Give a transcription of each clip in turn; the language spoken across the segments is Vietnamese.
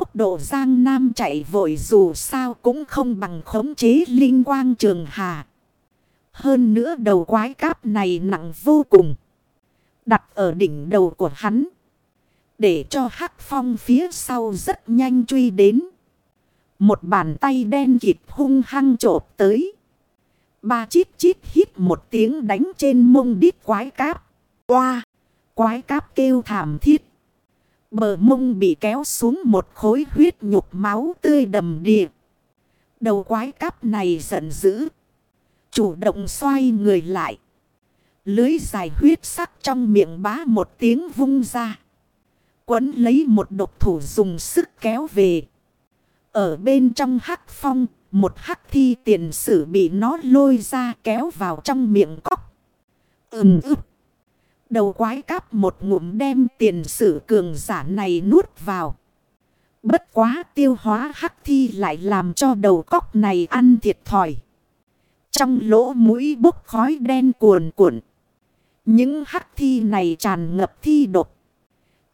tốc độ Giang Nam chạy vội dù sao cũng không bằng khống chế linh quang trường hà. Hơn nữa đầu quái cáp này nặng vô cùng. Đặt ở đỉnh đầu của hắn. Để cho hắc phong phía sau rất nhanh truy đến. Một bàn tay đen kịt hung hăng trộp tới. Ba chít chít hít một tiếng đánh trên mông đít quái cáp. Qua! Quái cáp kêu thảm thiết. Bờ mông bị kéo xuống một khối huyết nhục máu tươi đầm đìa. Đầu quái cáp này giận dữ. Chủ động xoay người lại. Lưới dài huyết sắc trong miệng bá một tiếng vung ra. Quấn lấy một độc thủ dùng sức kéo về. Ở bên trong hắc phong, một hắc thi tiền sử bị nó lôi ra kéo vào trong miệng cóc. Ừm ức. Đầu quái cáp một ngụm đem tiền sử cường giả này nuốt vào. Bất quá tiêu hóa hắc thi lại làm cho đầu cóc này ăn thiệt thòi. Trong lỗ mũi bốc khói đen cuồn cuộn. Những hắc thi này tràn ngập thi độc.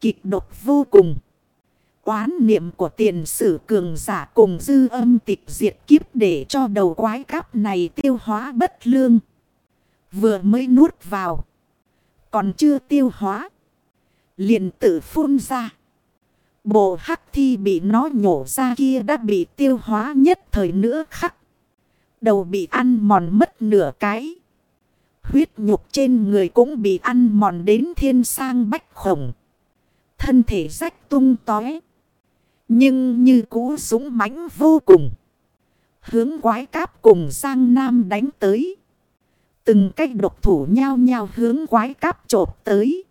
Kịch độc vô cùng. Quán niệm của tiền sử cường giả cùng dư âm tịch diệt kiếp để cho đầu quái cáp này tiêu hóa bất lương. Vừa mới nuốt vào. Còn chưa tiêu hóa. liền tự phun ra. Bộ hắc thi bị nó nhổ ra kia đã bị tiêu hóa nhất thời nữa khắc. Đầu bị ăn mòn mất nửa cái. Huyết nhục trên người cũng bị ăn mòn đến thiên sang bách khổng. Thân thể rách tung tói. Nhưng như cú súng mãnh vô cùng. Hướng quái cáp cùng sang nam đánh tới. Từng cách độc thủ nhao nhao hướng quái cáp trộp tới.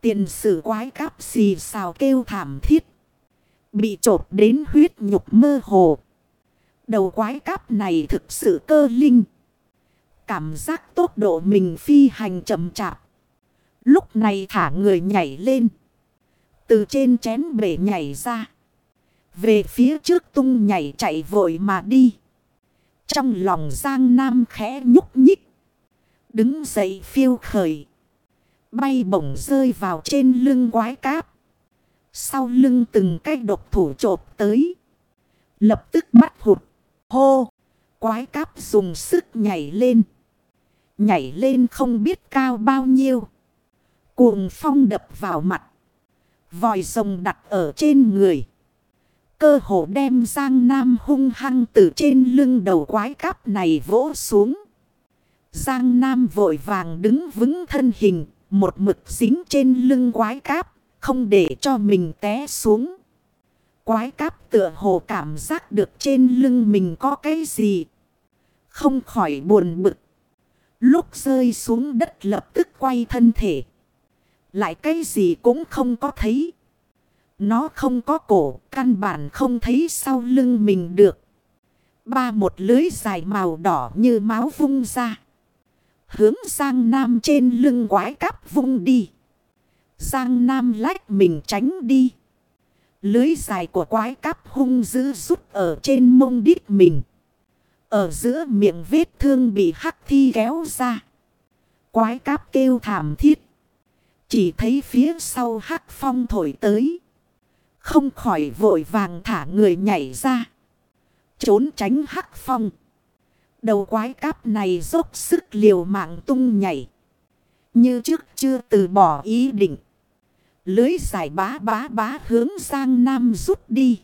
Tiền sử quái cáp xì xào kêu thảm thiết. Bị trộp đến huyết nhục mơ hồ. Đầu quái cáp này thực sự cơ linh. Cảm giác tốc độ mình phi hành chậm chạp. Lúc này thả người nhảy lên. Từ trên chén bể nhảy ra. Về phía trước tung nhảy chạy vội mà đi. Trong lòng Giang Nam khẽ nhúc nhích. Đứng dậy phiêu khởi. Bay bổng rơi vào trên lưng quái cáp. Sau lưng từng cái độc thủ trộp tới. Lập tức bắt hụt. Hô! Quái cáp dùng sức nhảy lên. Nhảy lên không biết cao bao nhiêu. Cuồng phong đập vào mặt. Vòi rồng đặt ở trên người. Cơ hồ đem Giang Nam hung hăng từ trên lưng đầu quái cáp này vỗ xuống. Giang Nam vội vàng đứng vững thân hình, một mực dính trên lưng quái cáp, không để cho mình té xuống. Quái cáp tựa hồ cảm giác được trên lưng mình có cái gì. Không khỏi buồn bực. Lúc rơi xuống đất lập tức quay thân thể. Lại cái gì cũng không có thấy. Nó không có cổ, căn bản không thấy sau lưng mình được. Ba một lưới dài màu đỏ như máu vung ra. Hướng sang nam trên lưng quái cáp vung đi. Giang Nam lách mình tránh đi. Lưới dài của quái cáp hung dữ rút ở trên mông đít mình. Ở giữa miệng vết thương bị hắc thi kéo ra. Quái cáp kêu thảm thiết. Chỉ thấy phía sau hắc phong thổi tới. Không khỏi vội vàng thả người nhảy ra. Trốn tránh hắc phong. Đầu quái cáp này dốc sức liều mạng tung nhảy. Như trước chưa từ bỏ ý định. Lưới dài bá bá bá hướng Giang Nam rút đi.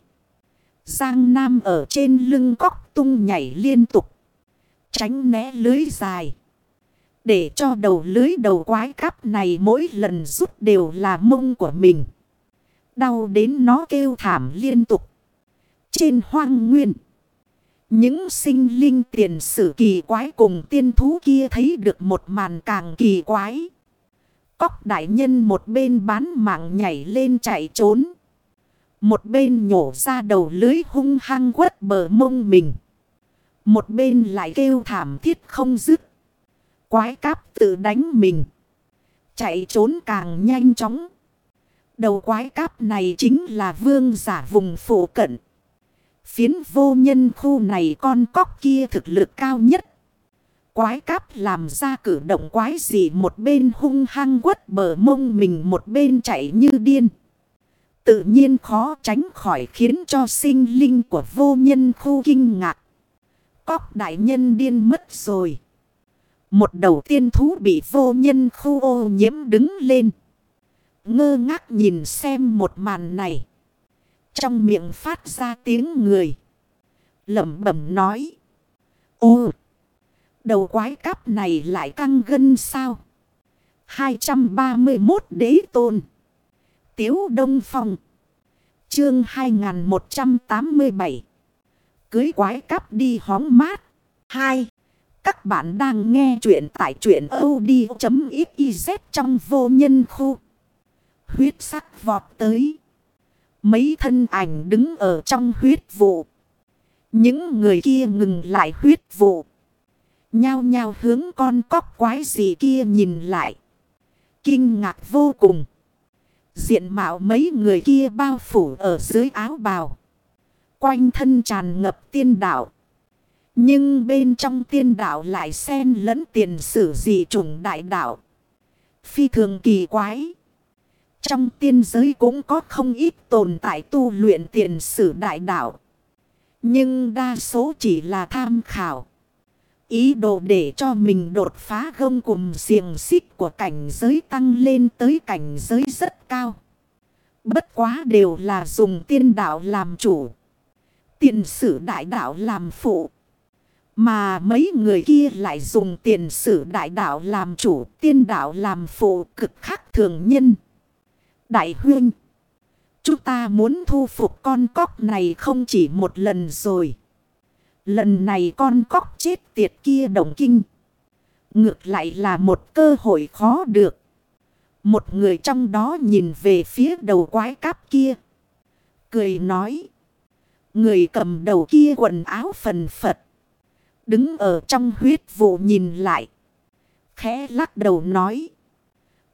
Giang Nam ở trên lưng cóc tung nhảy liên tục. Tránh né lưới dài. Để cho đầu lưới đầu quái cắp này mỗi lần rút đều là mông của mình. Đau đến nó kêu thảm liên tục. Trên hoang nguyên. Những sinh linh tiền sử kỳ quái cùng tiên thú kia thấy được một màn càng kỳ quái. Cóc đại nhân một bên bán mạng nhảy lên chạy trốn. Một bên nhổ ra đầu lưới hung hăng quất bờ mông mình. Một bên lại kêu thảm thiết không dứt. Quái cáp tự đánh mình. Chạy trốn càng nhanh chóng. Đầu quái cáp này chính là vương giả vùng phổ cận. Phiến vô nhân khu này con cóc kia thực lực cao nhất. Quái cáp làm ra cử động quái gì một bên hung hăng quất bờ mông mình một bên chạy như điên. Tự nhiên khó tránh khỏi khiến cho sinh linh của vô nhân khu kinh ngạc. Cóc đại nhân điên mất rồi. Một đầu tiên thú bị vô nhân khu ô nhiễm đứng lên. Ngơ ngác nhìn xem một màn này. Trong miệng phát ra tiếng người. Lẩm bẩm nói. Ô! Đầu quái cáp này lại căng gân sao? 231 đế tôn. Tiếu Đông Phong. Chương 2187. Cưới quái cắp đi hóng mát. 2. Các bạn đang nghe chuyện tại chuyện od.xyz trong vô nhân khu. Huyết sắc vọt tới. Mấy thân ảnh đứng ở trong huyết vụ. Những người kia ngừng lại huyết vụ. Nhao nhao hướng con cóc quái gì kia nhìn lại. Kinh ngạc vô cùng. Diện mạo mấy người kia bao phủ ở dưới áo bào. Quanh thân tràn ngập tiên đạo. Nhưng bên trong tiên đạo lại xen lẫn tiền sử dị chủng đại đạo. Phi thường kỳ quái. Trong tiên giới cũng có không ít tồn tại tu luyện tiền sử đại đạo. Nhưng đa số chỉ là tham khảo. Ý đồ để cho mình đột phá gông cùng xiềng xích của cảnh giới tăng lên tới cảnh giới rất cao. Bất quá đều là dùng tiên đạo làm chủ. Tiền sử đại đạo làm phụ. Mà mấy người kia lại dùng tiền sử đại đạo làm chủ, tiên đạo làm phụ cực khắc thường nhân. Đại huynh, chúng ta muốn thu phục con cóc này không chỉ một lần rồi. Lần này con cóc chết tiệt kia đồng kinh. Ngược lại là một cơ hội khó được. Một người trong đó nhìn về phía đầu quái cáp kia. Cười nói. Người cầm đầu kia quần áo phần phật. Đứng ở trong huyết vụ nhìn lại. Khẽ lắc đầu nói.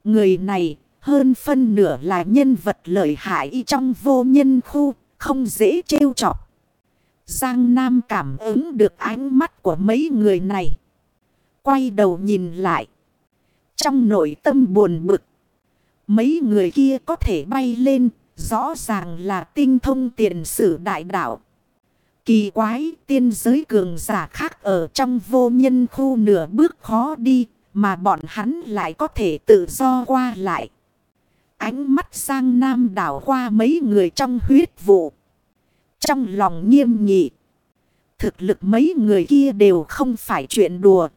Người này hơn phân nửa là nhân vật lợi hại trong vô nhân khu. Không dễ trêu chọc. Giang Nam cảm ứng được ánh mắt của mấy người này. Quay đầu nhìn lại. Trong nội tâm buồn bực. Mấy người kia có thể bay lên. Rõ ràng là tinh thông tiền sử đại đạo. Kỳ quái, tiên giới cường giả khác ở trong vô nhân khu nửa bước khó đi. Mà bọn hắn lại có thể tự do qua lại. Ánh mắt sang nam đảo qua mấy người trong huyết vụ. Trong lòng nghiêm nghị. Thực lực mấy người kia đều không phải chuyện đùa.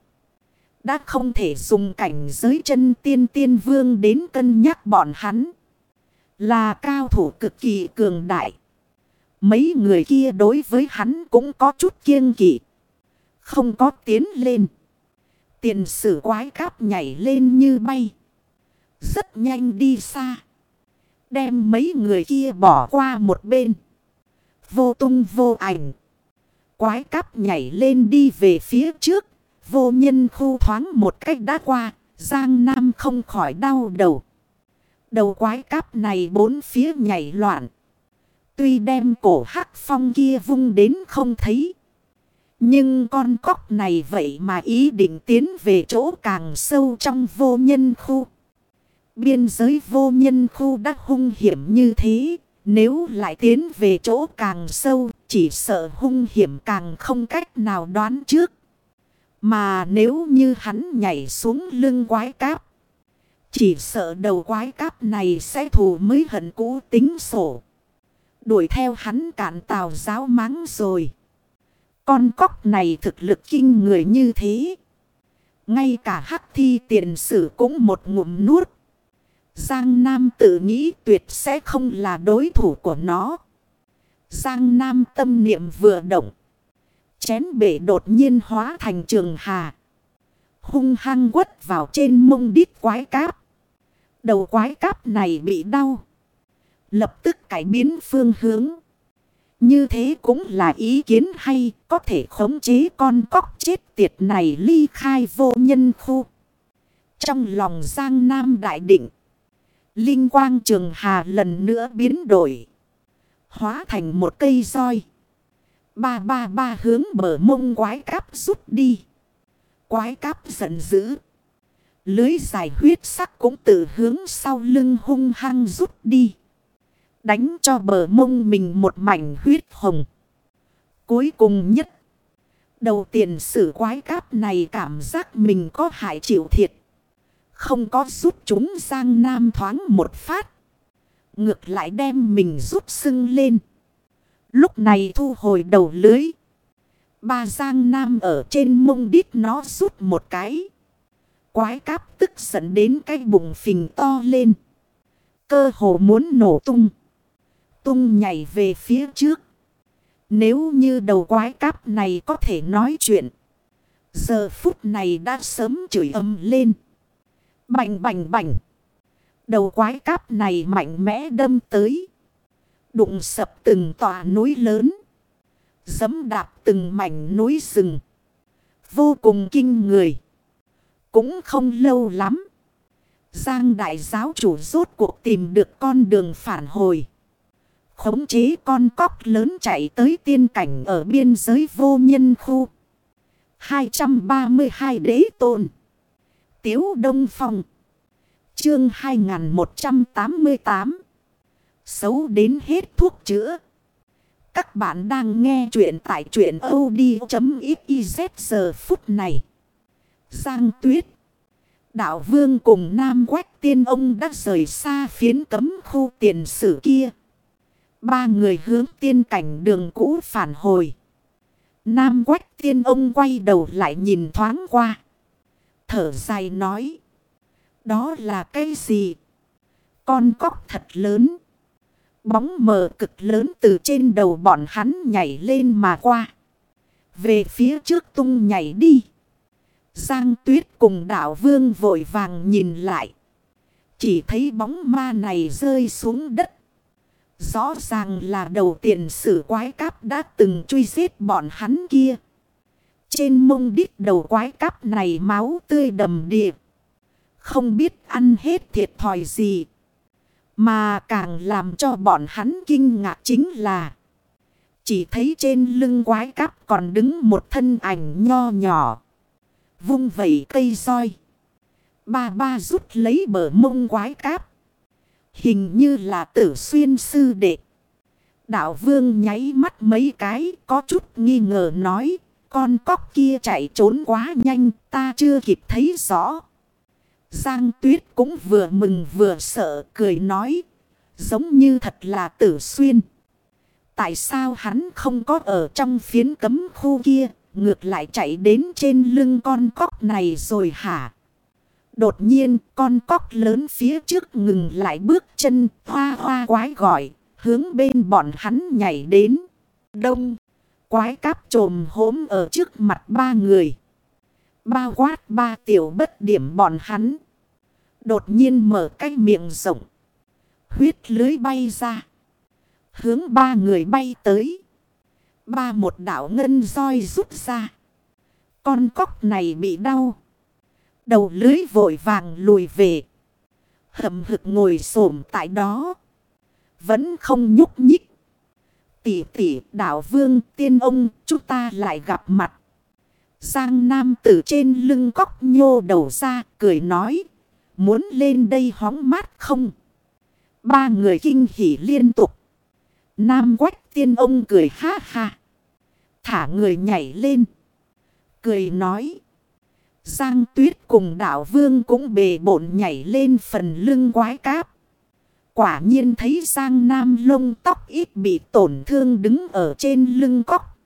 Đã không thể dùng cảnh giới chân tiên tiên vương đến cân nhắc bọn hắn. Là cao thủ cực kỳ cường đại. Mấy người kia đối với hắn cũng có chút kiêng kỵ. Không có tiến lên. Tiền sử quái cáp nhảy lên như bay. Rất nhanh đi xa. Đem mấy người kia bỏ qua một bên. Vô tung vô ảnh. Quái cắp nhảy lên đi về phía trước. Vô nhân khu thoáng một cách đã qua. Giang Nam không khỏi đau đầu. Đầu quái cắp này bốn phía nhảy loạn. Tuy đem cổ hắc phong kia vung đến không thấy. Nhưng con cóc này vậy mà ý định tiến về chỗ càng sâu trong vô nhân khu. Biên giới vô nhân khu đã hung hiểm như thế. Nếu lại tiến về chỗ càng sâu, chỉ sợ hung hiểm càng không cách nào đoán trước. Mà nếu như hắn nhảy xuống lưng quái cáp, chỉ sợ đầu quái cáp này sẽ thù mới hận cũ tính sổ. Đuổi theo hắn cạn tàu giáo mắng rồi. Con cóc này thực lực kinh người như thế. Ngay cả hắc thi tiền sử cũng một ngụm nuốt. Giang Nam tự nghĩ tuyệt sẽ không là đối thủ của nó. Giang Nam tâm niệm vừa động. Chén bể đột nhiên hóa thành trường hà. Hung hăng quất vào trên mông đít quái cáp. Đầu quái cáp này bị đau. Lập tức cải biến phương hướng. Như thế cũng là ý kiến hay, có thể khống chế con cóc chết tiệt này ly khai vô nhân khu. Trong lòng Giang Nam đại định. Linh quang trường hà lần nữa biến đổi. Hóa thành một cây roi. Ba ba ba hướng bờ mông quái cáp rút đi. Quái cáp giận dữ. Lưới dài huyết sắc cũng tự hướng sau lưng hung hăng rút đi. Đánh cho bờ mông mình một mảnh huyết hồng. Cuối cùng nhất. Đầu tiền sử quái cáp này cảm giác mình có hại chịu thiệt. Không có giúp chúng Giang Nam thoáng một phát. Ngược lại đem mình giúp sưng lên. Lúc này thu hồi đầu lưới. Ba Giang Nam ở trên mông đít nó rút một cái. Quái cáp tức giận đến cái bụng phình to lên. Cơ hồ muốn nổ tung. Tung nhảy về phía trước. Nếu như đầu quái cáp này có thể nói chuyện. Giờ phút này đã sớm chửi âm lên. Bành bành bành. Đầu quái cáp này mạnh mẽ đâm tới. Đụng sập từng tòa núi lớn. Dấm đạp từng mảnh núi rừng. Vô cùng kinh người. Cũng không lâu lắm. Giang đại giáo chủ rốt cuộc tìm được con đường phản hồi. Khống chế con cóc lớn chạy tới tiên cảnh ở biên giới vô nhân khu. 232 đế tôn. Tiếu Đông Phong. Chương 2188. Xấu đến hết thuốc chữa. Các bạn đang nghe chuyện tại chuyện od.xyz giờ phút này. Giang Tuyết. Đạo Vương cùng Nam Quách Tiên Ông đã rời xa phiến cấm khu tiền sử kia. Ba người hướng tiên cảnh đường cũ phản hồi. Nam Quách Tiên Ông quay đầu lại nhìn thoáng qua. Thở dài nói. Đó là cái gì? Con cóc thật lớn. Bóng mờ cực lớn từ trên đầu bọn hắn nhảy lên mà qua. Về phía trước tung nhảy đi. Giang tuyết cùng đảo vương vội vàng nhìn lại. Chỉ thấy bóng ma này rơi xuống đất. Rõ ràng là đầu tiền sử quái cáp đã từng truy giết bọn hắn kia. Trên mông đít đầu quái cáp này máu tươi đầm địa. Không biết ăn hết thiệt thòi gì. Mà càng làm cho bọn hắn kinh ngạc chính là. Chỉ thấy trên lưng quái cáp còn đứng một thân ảnh nho nhỏ. Vung vẩy cây roi. Ba ba rút lấy bờ mông quái cáp. Hình như là tử xuyên sư đệ. Đạo vương nháy mắt mấy cái có chút nghi ngờ nói. Con cóc kia chạy trốn quá nhanh, ta chưa kịp thấy rõ. Giang tuyết cũng vừa mừng vừa sợ, cười nói. Giống như thật là tử xuyên. Tại sao hắn không có ở trong phiến cấm khu kia. Ngược lại chạy đến trên lưng con cóc này rồi hả? Đột nhiên, con cóc lớn phía trước ngừng lại bước chân, hoa hoa quái gọi. Hướng bên bọn hắn nhảy đến. Đông. Quái cáp trồm hốm ở trước mặt ba người. Bao quát ba tiểu bất điểm bọn hắn. Đột nhiên mở cái miệng rộng. Huyết lưới bay ra. Hướng ba người bay tới. Ba một đảo ngân roi rút ra. Con cóc này bị đau. Đầu lưới vội vàng lùi về. Hầm hực ngồi xổm tại đó. Vẫn không nhúc nhích. Tỷ tỷ đảo vương, tiên ông, chúng ta lại gặp mặt. Giang Nam từ trên lưng cóc nhô đầu ra, cười nói. Muốn lên đây hóng mát không? Ba người kinh hỉ liên tục. Nam quách tiên ông cười ha ha. Thả người nhảy lên. Cười nói. Giang tuyết cùng đảo vương cũng bề bộn nhảy lên phần lưng quái cáp. Quả nhiên thấy Giang Nam lông tóc ít bị tổn thương đứng ở trên lưng cóc.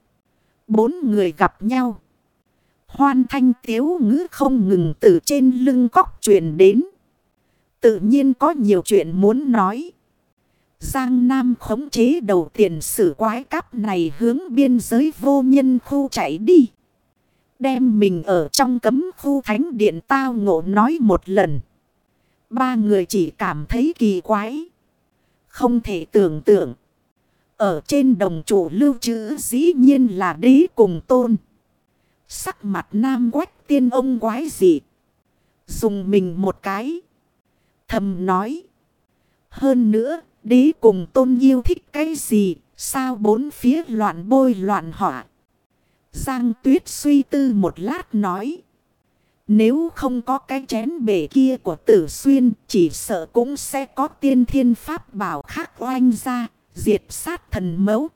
Bốn người gặp nhau. Hoan thanh tiếu ngữ không ngừng từ trên lưng cóc truyền đến. Tự nhiên có nhiều chuyện muốn nói. Giang Nam khống chế đầu tiền sử quái cáp này hướng biên giới vô nhân khu chạy đi. Đem mình ở trong cấm khu thánh điện tao ngộ nói một lần. Ba người chỉ cảm thấy kỳ quái. Không thể tưởng tượng. Ở trên đồng chủ lưu trữ dĩ nhiên là đế cùng tôn. Sắc mặt nam quách tiên ông quái dị. Dùng mình một cái. Thầm nói. Hơn nữa, đế cùng tôn yêu thích cái gì, sao bốn phía loạn bôi loạn họa. Giang tuyết suy tư một lát nói. Nếu không có cái chén bể kia của tử xuyên, chỉ sợ cũng sẽ có tiên thiên pháp bảo khác oanh ra, diệt sát thần mẫu.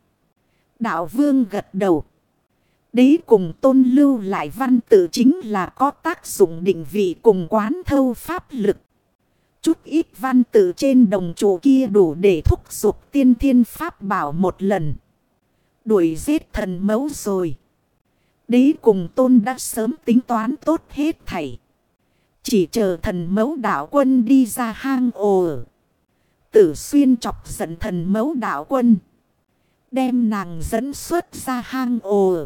Đạo vương gật đầu. Đế cùng tôn lưu lại văn tự chính là có tác dụng định vị cùng quán thâu pháp lực. Chút ít văn tự trên đồng trụ kia đủ để thúc giục tiên thiên pháp bảo một lần. Đuổi giết thần mẫu rồi. Đế cùng tôn đã sớm tính toán tốt hết thảy. Chỉ chờ thần mẫu đạo quân đi ra hang ồ. Tử xuyên chọc giận thần mẫu đạo quân. Đem nàng dẫn xuất ra hang ồ.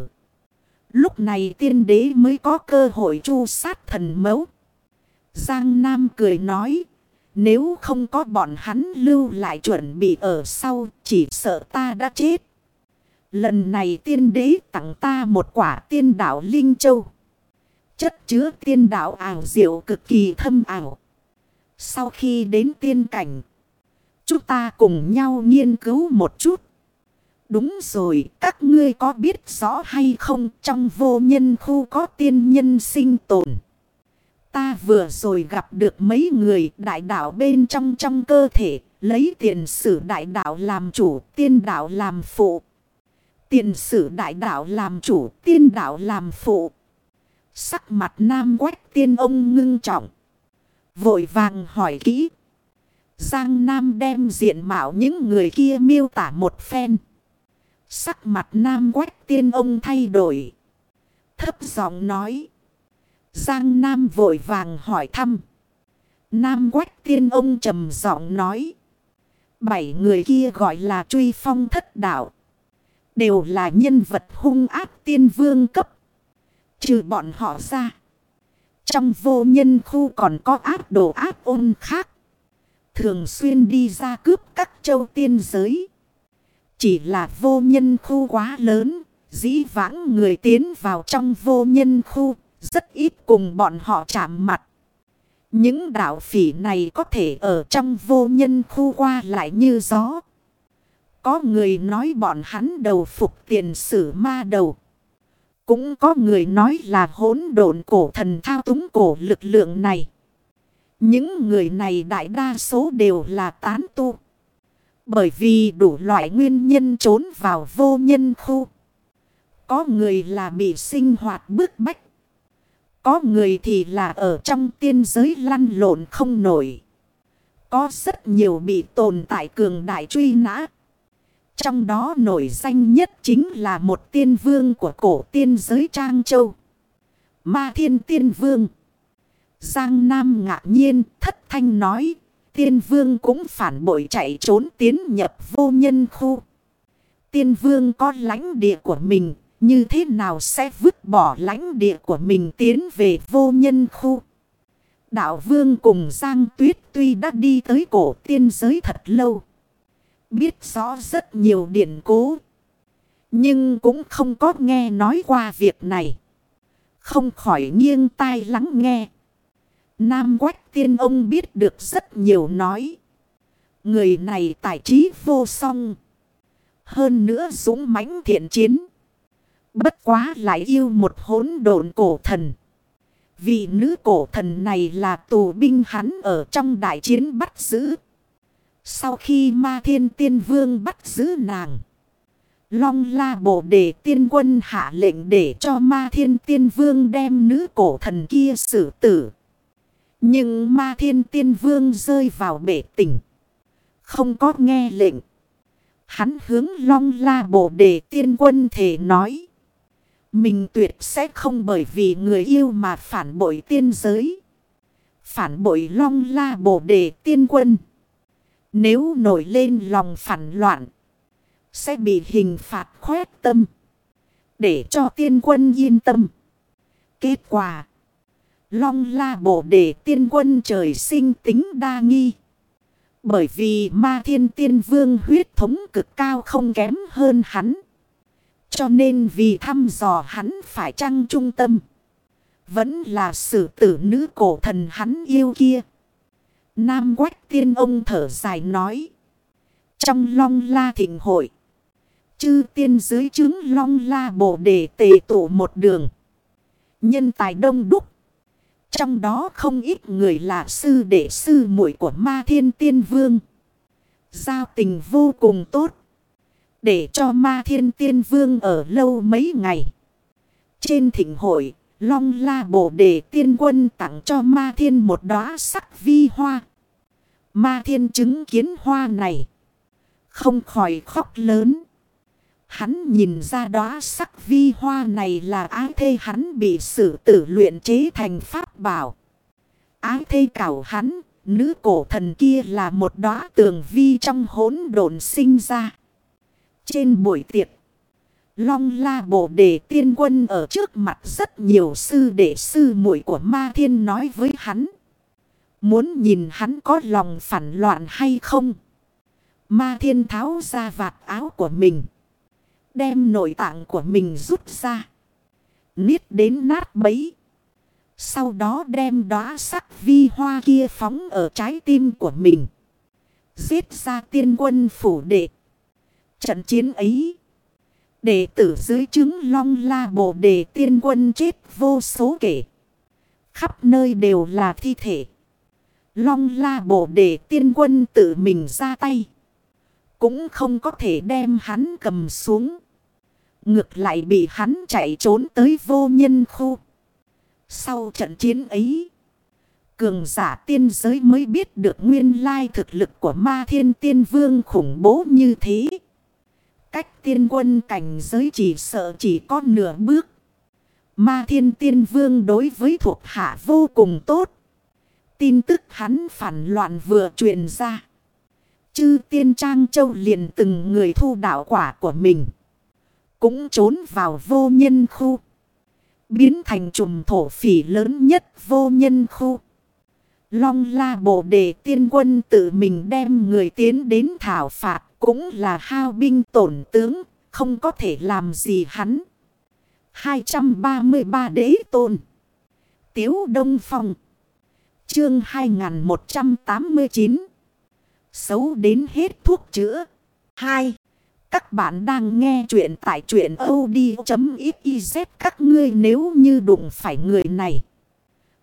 Lúc này tiên đế mới có cơ hội chu sát thần mẫu. Giang Nam cười nói. Nếu không có bọn hắn lưu lại chuẩn bị ở sau, chỉ sợ ta đã chết. Lần này tiên đế tặng ta một quả tiên đạo Linh Châu. Chất chứa tiên đạo ảo diệu cực kỳ thâm ảo. Sau khi đến tiên cảnh, chúng ta cùng nhau nghiên cứu một chút. Đúng rồi, các ngươi có biết rõ hay không trong vô nhân khu có tiên nhân sinh tồn. Ta vừa rồi gặp được mấy người đại đạo bên trong trong cơ thể, lấy tiền sử đại đạo làm chủ, tiên đạo làm phụ. Tiền sử đại đạo làm chủ, tiên đạo làm phụ. Sắc mặt nam quách tiên ông ngưng trọng. Vội vàng hỏi kỹ. Giang Nam đem diện mạo những người kia miêu tả một phen. Sắc mặt nam quách tiên ông thay đổi. Thấp giọng nói. Giang Nam vội vàng hỏi thăm. Nam quách tiên ông trầm giọng nói. Bảy người kia gọi là truy phong thất đạo. Đều là nhân vật hung ác tiên vương cấp. Trừ bọn họ ra. Trong vô nhân khu còn có ác đồ ác ôn khác. Thường xuyên đi ra cướp các châu tiên giới. Chỉ là vô nhân khu quá lớn. Dĩ vãng người tiến vào trong vô nhân khu. Rất ít cùng bọn họ chạm mặt. Những đạo phỉ này có thể ở trong vô nhân khu qua lại như gió. Có người nói bọn hắn đầu phục tiền sử ma đầu. Cũng có người nói là hỗn độn cổ thần thao túng cổ lực lượng này. Những người này đại đa số đều là tán tu. Bởi vì đủ loại nguyên nhân trốn vào vô nhân khu. Có người là bị sinh hoạt bức bách. Có người thì là ở trong tiên giới lăn lộn không nổi. Có rất nhiều bị tồn tại cường đại truy nã. Trong đó nổi danh nhất chính là một tiên vương của cổ tiên giới Trang Châu. Ma thiên tiên vương. Giang Nam ngạc nhiên, thất thanh nói. Tiên vương cũng phản bội chạy trốn tiến nhập vô nhân khu. Tiên vương có lãnh địa của mình. Như thế nào sẽ vứt bỏ lãnh địa của mình tiến về vô nhân khu. Đạo vương cùng Giang Tuyết tuy đã đi tới cổ tiên giới thật lâu biết rõ rất nhiều điển cố. Nhưng cũng không có nghe nói qua việc này. Không khỏi nghiêng tai lắng nghe. Nam Quách Tiên ông biết được rất nhiều nói. Người này tài trí vô song. Hơn nữa dũng mãnh thiện chiến. Bất quá lại yêu một hỗn độn cổ thần. Vị nữ cổ thần này là tù binh hắn ở trong đại chiến bắt giữ. Sau khi ma thiên tiên vương bắt giữ nàng. Long la bộ đề tiên quân hạ lệnh để cho ma thiên tiên vương đem nữ cổ thần kia xử tử. Nhưng ma thiên tiên vương rơi vào bể tỉnh. Không có nghe lệnh. Hắn hướng long la bộ đề tiên quân thể nói. Mình tuyệt sẽ không bởi vì người yêu mà phản bội tiên giới. Phản bội long la bộ đề tiên quân. Nếu nổi lên lòng phản loạn. Sẽ bị hình phạt khoét tâm. Để cho tiên quân yên tâm. Kết quả. Long la bộ để tiên quân trời sinh tính đa nghi. Bởi vì ma thiên tiên vương huyết thống cực cao không kém hơn hắn. Cho nên vì thăm dò hắn phải trăng trung tâm. Vẫn là sử tử nữ cổ thần hắn yêu kia. Nam quách tiên ông thở dài nói. Trong long la thịnh hội. Chư tiên dưới chứng long la bổ đề tề tụ một đường. Nhân tài đông đúc. Trong đó không ít người là sư đệ sư muội của ma thiên tiên vương. Giao tình vô cùng tốt. Để cho ma thiên tiên vương ở lâu mấy ngày. Trên thỉnh hội, Long la bổ đề tiên quân tặng cho ma thiên một đóa sắc vi hoa. Ma thiên chứng kiến hoa này. Không khỏi khóc lớn. Hắn nhìn ra đóa sắc vi hoa này là ái thê hắn bị sử tử luyện chế thành pháp bảo. Ái thê cảo hắn, nữ cổ thần kia là một đóa tường vi trong hỗn độn sinh ra. Trên buổi tiệc, Long la bộ đề tiên quân ở trước mặt rất nhiều sư đệ sư muội của ma thiên nói với hắn. Muốn nhìn hắn có lòng phản loạn hay không? Ma thiên tháo ra vạt áo của mình. Đem nội tạng của mình rút ra. Niết đến nát bấy. Sau đó đem đóa sắc vi hoa kia phóng ở trái tim của mình. Giết ra tiên quân phủ đệ. Trận chiến ấy. Đệ tử dưới chứng long la bồ đề tiên quân chết vô số kể. Khắp nơi đều là thi thể. Long la bồ đề tiên quân tự mình ra tay. Cũng không có thể đem hắn cầm xuống. Ngược lại bị hắn chạy trốn tới vô nhân khu. Sau trận chiến ấy. Cường giả tiên giới mới biết được nguyên lai thực lực của ma thiên tiên vương khủng bố như thế. Cách tiên quân cảnh giới chỉ sợ chỉ có nửa bước. Ma thiên tiên vương đối với thuộc hạ vô cùng tốt. Tin tức hắn phản loạn vừa truyền ra. Chư tiên trang châu liền từng người thu đạo quả của mình. Cũng trốn vào vô nhân khu. Biến thành trùm thổ phỉ lớn nhất vô nhân khu. Long la bộ đề tiên quân tự mình đem người tiến đến thảo phạt cũng là hao binh tổn tướng, không có thể làm gì hắn. 233 đế tôn. Tiếu Đông Phong. Chương 2189. Xấu đến hết thuốc chữa. 2. Các bạn đang nghe chuyện tại chuyện od.xyz các ngươi nếu như đụng phải người này.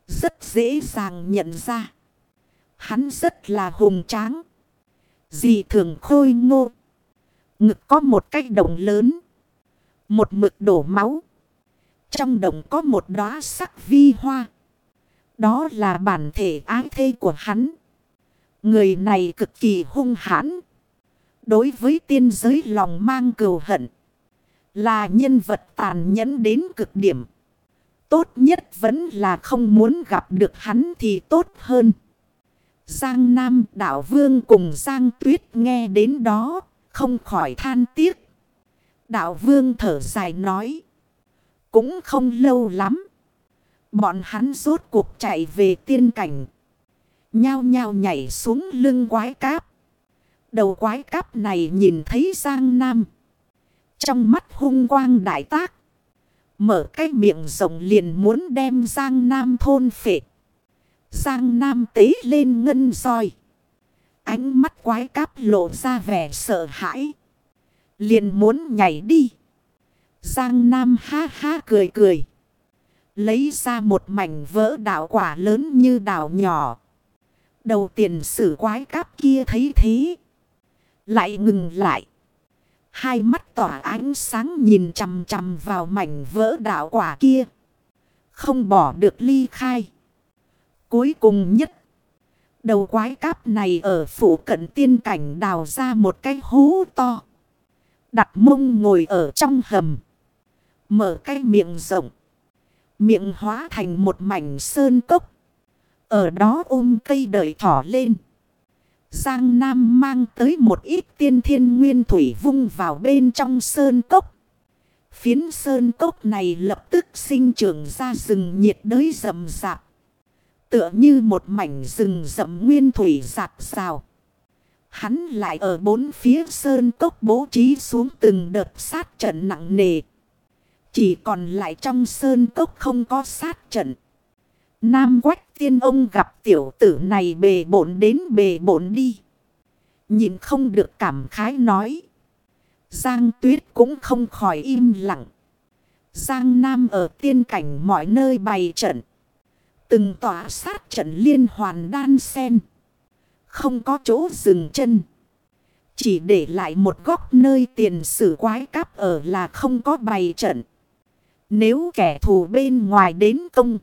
Rất dễ dàng nhận ra. Hắn rất là hùng tráng. Dị thường khôi ngô. Ngực có một cái đồng lớn. Một mực đổ máu. Trong đồng có một đóa sắc vi hoa. Đó là bản thể ái thê của hắn. Người này cực kỳ hung hãn. Đối với tiên giới lòng mang cừu hận. Là nhân vật tàn nhẫn đến cực điểm. Tốt nhất vẫn là không muốn gặp được hắn thì tốt hơn. Giang Nam đảo vương cùng Giang Tuyết nghe đến đó, không khỏi than tiếc. Đạo vương thở dài nói. Cũng không lâu lắm. Bọn hắn rốt cuộc chạy về tiên cảnh. Nhao nhao nhảy xuống lưng quái cáp. Đầu quái cáp này nhìn thấy Giang Nam. Trong mắt hung quang đại tác. Mở cái miệng rộng liền muốn đem Giang Nam thôn phệ. Giang Nam tế lên ngân roi. Ánh mắt quái cáp lộ ra vẻ sợ hãi. Liền muốn nhảy đi. Giang Nam ha ha cười cười. Lấy ra một mảnh vỡ đảo quả lớn như đảo nhỏ. Đầu tiền sử quái cáp kia thấy thế. Lại ngừng lại. Hai mắt tỏa ánh sáng nhìn chằm chằm vào mảnh vỡ đảo quả kia. Không bỏ được ly khai. Cuối cùng nhất. Đầu quái cáp này ở phủ cận tiên cảnh đào ra một cái hố to. Đặt mông ngồi ở trong hầm. Mở cái miệng rộng. Miệng hóa thành một mảnh sơn cốc. Ở đó ôm cây đợi thỏ lên. Giang Nam mang tới một ít tiên thiên nguyên thủy vung vào bên trong sơn cốc. Phiến sơn cốc này lập tức sinh trưởng ra rừng nhiệt đới rậm rạp. Tựa như một mảnh rừng rậm nguyên thủy giạt rào. Hắn lại ở bốn phía sơn cốc bố trí xuống từng đợt sát trận nặng nề. Chỉ còn lại trong sơn cốc không có sát trận. Nam quách tiên ông gặp tiểu tử này bề bổn đến bề bổn đi. Nhìn không được cảm khái nói. Giang tuyết cũng không khỏi im lặng. Giang Nam ở tiên cảnh mọi nơi bày trận. Từng tỏa sát trận liên hoàn đan sen. Không có chỗ dừng chân. Chỉ để lại một góc nơi tiền sử quái cáp ở là không có bày trận. Nếu kẻ thù bên ngoài đến công.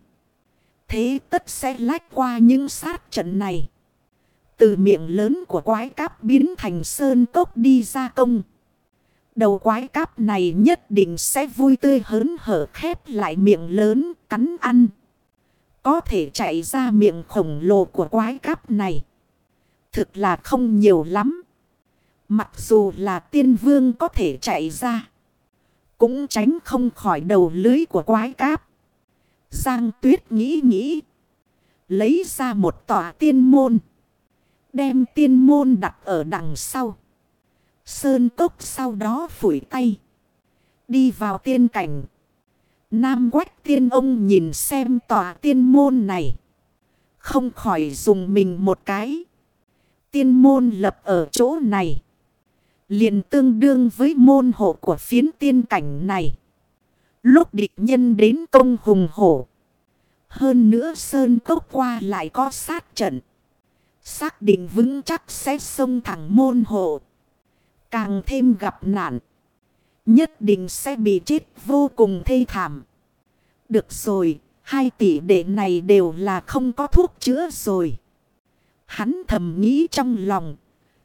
Thế tất sẽ lách qua những sát trận này. Từ miệng lớn của quái cáp biến thành sơn cốc đi ra công. Đầu quái cáp này nhất định sẽ vui tươi hớn hở khép lại miệng lớn cắn ăn. Có thể chạy ra miệng khổng lồ của quái cáp này. Thực là không nhiều lắm. Mặc dù là tiên vương có thể chạy ra. Cũng tránh không khỏi đầu lưới của quái cáp. Giang tuyết nghĩ nghĩ. Lấy ra một tòa tiên môn. Đem tiên môn đặt ở đằng sau. Sơn cốc sau đó phủi tay. Đi vào tiên cảnh. Nam quách tiên ông nhìn xem tòa tiên môn này. Không khỏi dùng mình một cái. Tiên môn lập ở chỗ này. liền tương đương với môn hộ của phiến tiên cảnh này. Lúc địch nhân đến công hùng hổ. Hơn nữa sơn cốc qua lại có sát trận. Xác định vững chắc sẽ xông thẳng môn hộ. Càng thêm gặp nạn. Nhất định sẽ bị chết vô cùng thê thảm. Được rồi, hai tỷ đệ này đều là không có thuốc chữa rồi. Hắn thầm nghĩ trong lòng.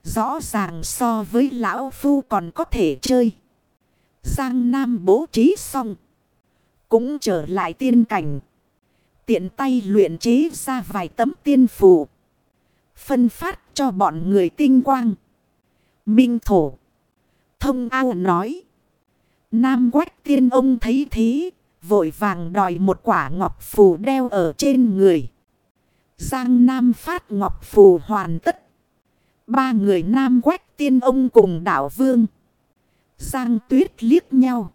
Rõ ràng so với lão phu còn có thể chơi. Giang Nam bố trí xong. Cũng trở lại tiên cảnh. Tiện tay luyện chế ra vài tấm tiên phù. Phân phát cho bọn người tinh quang. Minh thổ. Thông ao nói. Nam quách tiên ông thấy thế. Vội vàng đòi một quả ngọc phù đeo ở trên người. Giang Nam phát ngọc phù hoàn tất. Ba người Nam quách tiên ông cùng đảo vương. Giang tuyết liếc nhau.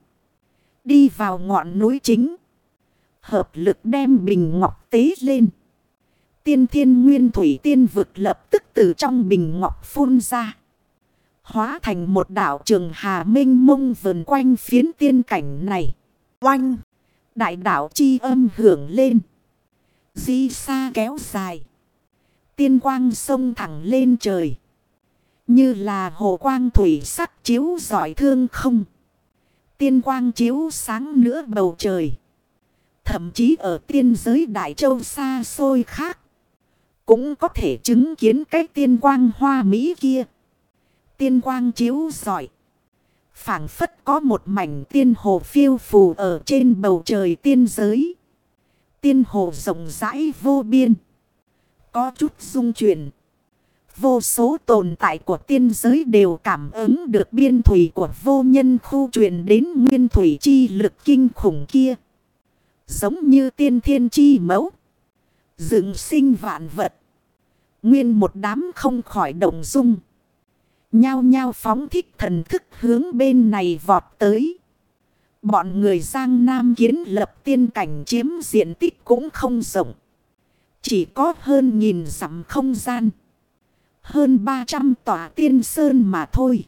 Đi vào ngọn núi chính. Hợp lực đem bình ngọc tế lên. Tiên thiên nguyên thủy tiên vực lập tức từ trong bình ngọc phun ra. Hóa thành một đảo trường hà minh mông vần quanh phiến tiên cảnh này. Oanh! Đại đảo chi âm hưởng lên. Di xa kéo dài. Tiên quang sông thẳng lên trời. Như là hồ quang thủy sắc chiếu giỏi thương không. Tiên quang chiếu sáng nữa bầu trời. Thậm chí ở tiên giới Đại Châu xa xôi khác. Cũng có thể chứng kiến cái tiên quang hoa Mỹ kia. Tiên quang chiếu giỏi. phảng phất có một mảnh tiên hồ phiêu phù ở trên bầu trời tiên giới. Tiên hồ rộng rãi vô biên. Có chút dung chuyển. Vô số tồn tại của tiên giới đều cảm ứng được biên thủy của vô nhân khu truyền đến nguyên thủy chi lực kinh khủng kia. Giống như tiên thiên chi mẫu. Dựng sinh vạn vật. Nguyên một đám không khỏi động dung. Nhao nhao phóng thích thần thức hướng bên này vọt tới. Bọn người Giang Nam kiến lập tiên cảnh chiếm diện tích cũng không rộng. Chỉ có hơn nghìn dặm không gian. Hơn 300 tòa tiên sơn mà thôi.